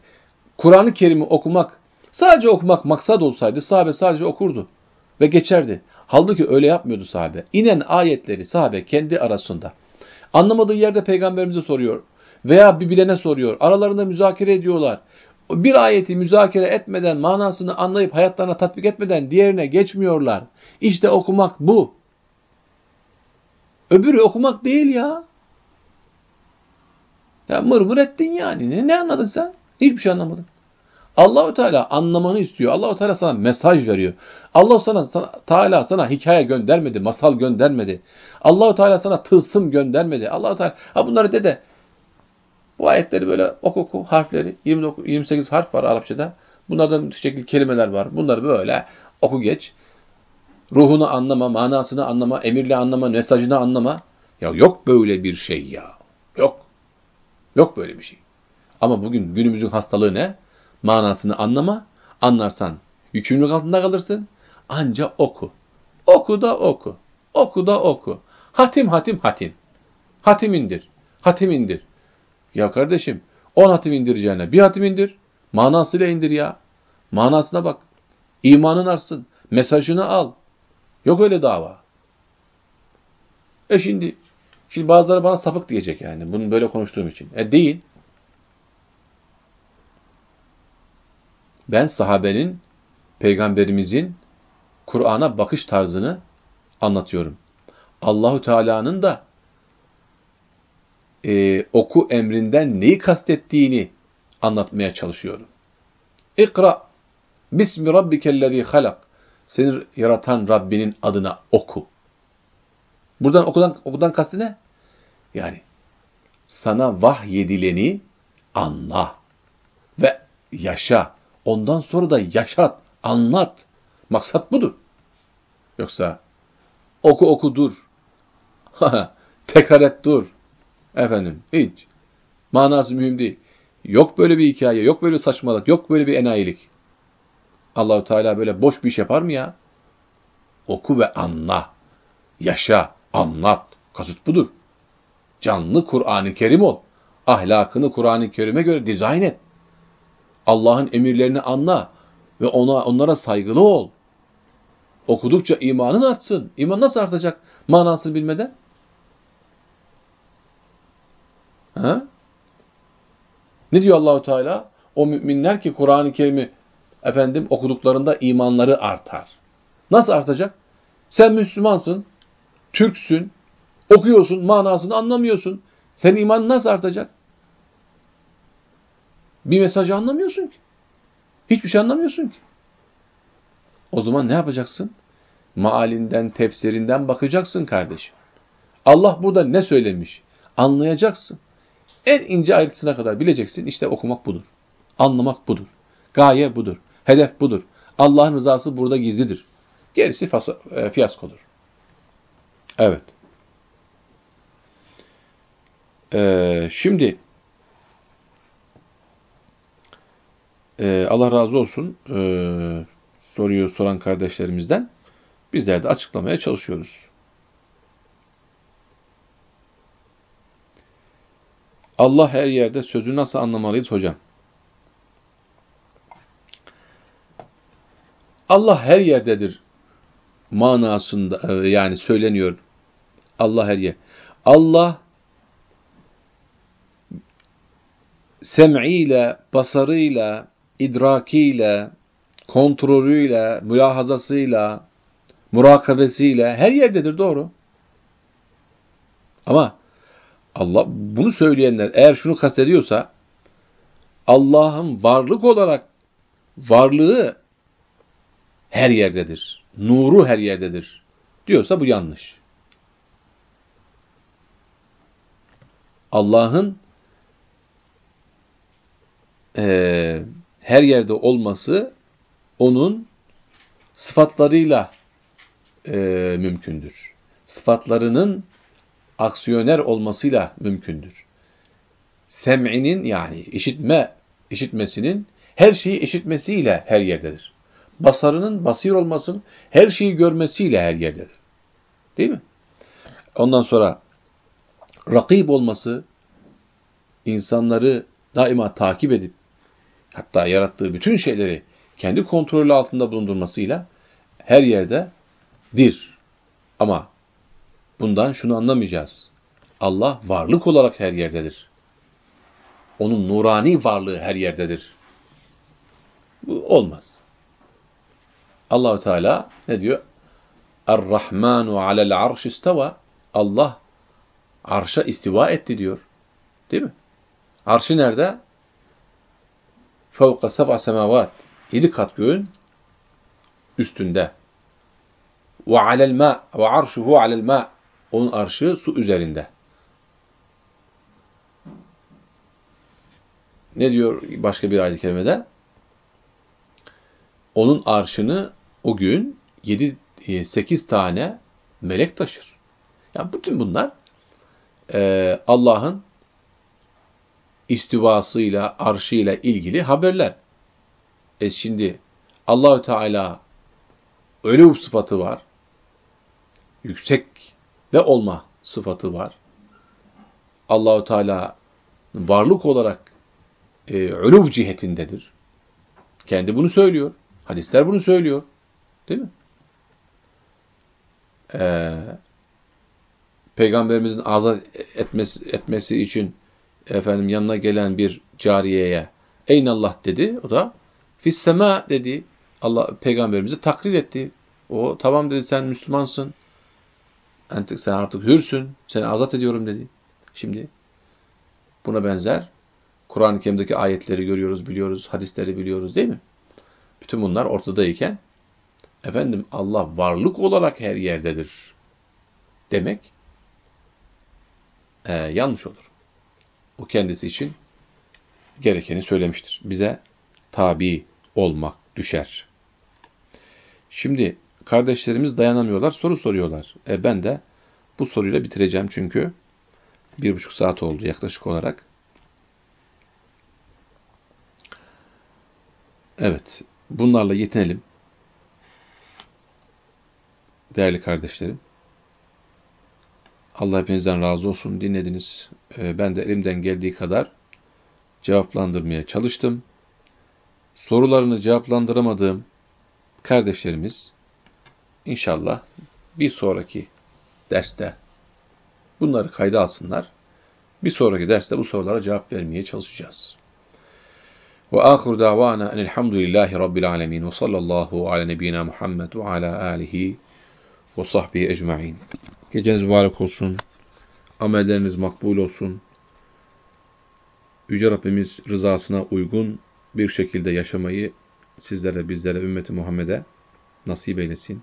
Kur'an-ı Kerim'i okumak sadece okumak maksat olsaydı sahabe sadece okurdu ve geçerdi. Halbuki öyle yapmıyordu sahabe. İnen ayetleri sahabe kendi arasında. Anlamadığı yerde peygamberimize soruyor veya bir bilene soruyor. Aralarında müzakere ediyorlar. Bir ayeti müzakere etmeden, manasını anlayıp hayatlarına tatbik etmeden diğerine geçmiyorlar. İşte okumak bu. Öbürü okumak değil ya. Ya mır mır ettin yani. Ne, ne anladın sen? Hiçbir şey anlamadın. Allahu Teala anlamanı istiyor. Allahu Teala sana mesaj veriyor. Allah sana, sana Teala sana hikaye göndermedi, masal göndermedi. Allahu Teala sana tılsım göndermedi. Allahu Teala ha bunları dede bu ayetleri böyle oku oku harfleri 29 28 harf var Arapçada. Bunlardan şekil kelimeler var. Bunları böyle oku geç. Ruhunu anlama, manasını anlama, emirle anlama, mesajını anlama. Ya yok böyle bir şey ya. Yok. Yok böyle bir şey. Ama bugün günümüzün hastalığı ne? Manasını anlama. Anlarsan yükümlülük altında kalırsın. Anca oku. Oku da oku. Oku da oku. Hatim hatim hatim. Hatim indir. Hatim indir. Ya kardeşim 10 hatim indireceğine bir hatim indir. Manasıyla indir ya. Manasına bak. İmanın artsın. Mesajını al. Yok öyle dava. E şimdi şimdi bazıları bana sapık diyecek yani. Bunu böyle konuştuğum için. E değil. Ben sahabenin, peygamberimizin Kur'an'a bakış tarzını anlatıyorum. Allahu Teala'nın da e, oku emrinden neyi kastettiğini anlatmaya çalışıyorum. İkra Bismi rabbikellezî halak. Seni yaratan Rabbinin adına oku. Buradan okudan, okudan kastı ne? Yani sana vahyedileni anla ve yaşa. Ondan sonra da yaşat, anlat. Maksat budur. Yoksa oku oku dur. Tekrar et dur. Efendim hiç. Manası mühim değil. Yok böyle bir hikaye, yok böyle saçmalık, yok böyle bir enayilik. Allahu Teala böyle boş bir iş yapar mı ya? Oku ve anla. Yaşa, anlat. Kasıt budur. Canlı Kur'an-ı Kerim ol. Ahlakını Kur'an-ı Kerim'e göre dizayn et. Allah'ın emirlerini anla ve ona onlara saygılı ol. Okudukça imanın artsın. İman nasıl artacak manasını bilmeden? Ha? Ne diyor Allahu Teala? O müminler ki Kur'an-ı Kerim'i efendim okuduklarında imanları artar. Nasıl artacak? Sen Müslümansın, Türksün, okuyorsun, manasını anlamıyorsun. Senin imanın nasıl artacak? Bir mesajı anlamıyorsun ki. Hiçbir şey anlamıyorsun ki. O zaman ne yapacaksın? Maalinden, tefsirinden bakacaksın kardeşim. Allah burada ne söylemiş? Anlayacaksın. En ince ayrıntısına kadar bileceksin. İşte okumak budur. Anlamak budur. Gaye budur. Hedef budur. Allah'ın rızası burada gizlidir. Gerisi e, fiyaskodur. Evet. Ee, şimdi e, Allah razı olsun e, soruyu soran kardeşlerimizden bizler de açıklamaya çalışıyoruz. Allah her yerde sözü nasıl anlamalıyız hocam? Allah her yerdedir manasında e, yani söyleniyor. Allah her yer. Allah sem'iyle, basarıyla, idrakiyle, kontrolüyle, mülahazasıyla, murakabesiyle her yerdedir doğru. Ama Allah bunu söyleyenler eğer şunu kastediyorsa Allah'ın varlık olarak varlığı her yerdedir. Nuru her yerdedir. Diyorsa bu yanlış. Allah'ın e, her yerde olması onun sıfatlarıyla e, mümkündür. Sıfatlarının aksiyoner olmasıyla mümkündür. Sem'inin yani işitme, işitmesinin her şeyi işitmesiyle her yerdedir. Basarının basir olmasının her şeyi görmesiyle her yerdedir. Değil mi? Ondan sonra rakip olması insanları daima takip edip hatta yarattığı bütün şeyleri kendi kontrolü altında bulundurmasıyla her yerde dir. Ama bundan şunu anlamayacağız. Allah varlık olarak her yerdedir. Onun nurani varlığı her yerdedir. Bu olmaz. Allahu Teala ne diyor? Er-Rahmanu alel arş isteva. Allah arşa istiva etti diyor. Değil mi? Arşı nerede? Fevka seb'a semavat. Yedi kat göğün üstünde. Ve alel ma ve arşuhu alel ma. Onun arşı su üzerinde. Ne diyor başka bir ayet-i kerimede? Onun arşını o gün 7 8 e, tane melek taşır. Yani bütün bunlar e, Allah'ın istivasıyla, arşıyla ilgili haberler. E şimdi Allahü Teala bir sıfatı var. Yüksek ve olma sıfatı var. Allahü Teala varlık olarak e, uluv cihetindedir. Kendi bunu söylüyor. Hadisler bunu söylüyor. Değil mi? Ee, Peygamberimizin azat etmesi, etmesi için efendim yanına gelen bir cariyeye Eynallah dedi. O da fissema dedi. Allah peygamberimizi takrir etti. O tamam dedi sen Müslümansın. Artık sen artık hürsün. Seni azat ediyorum dedi. Şimdi buna benzer Kur'an-ı Kerim'deki ayetleri görüyoruz, biliyoruz, hadisleri biliyoruz değil mi? Bütün bunlar ortadayken efendim Allah varlık olarak her yerdedir demek e, yanlış olur. O kendisi için gerekeni söylemiştir. Bize tabi olmak düşer. Şimdi kardeşlerimiz dayanamıyorlar, soru soruyorlar. E ben de bu soruyla bitireceğim çünkü bir buçuk saat oldu yaklaşık olarak. Evet, bunlarla yetinelim. Değerli kardeşlerim. Allah hepinizden razı olsun. Dinlediniz. Ee, ben de elimden geldiği kadar cevaplandırmaya çalıştım. Sorularını cevaplandıramadığım kardeşlerimiz inşallah bir sonraki derste bunları kayda alsınlar. Bir sonraki derste bu sorulara cevap vermeye çalışacağız. Ve ahir davana enelhamdülillahi rabbil alemin ve sallallahu ala nebina Muhammed ve ala alihi ve sahbihi ecma'in. Geceniz mübarek olsun. Amelleriniz makbul olsun. Yüce Rabbimiz rızasına uygun bir şekilde yaşamayı sizlere, bizlere, ümmeti Muhammed'e nasip eylesin.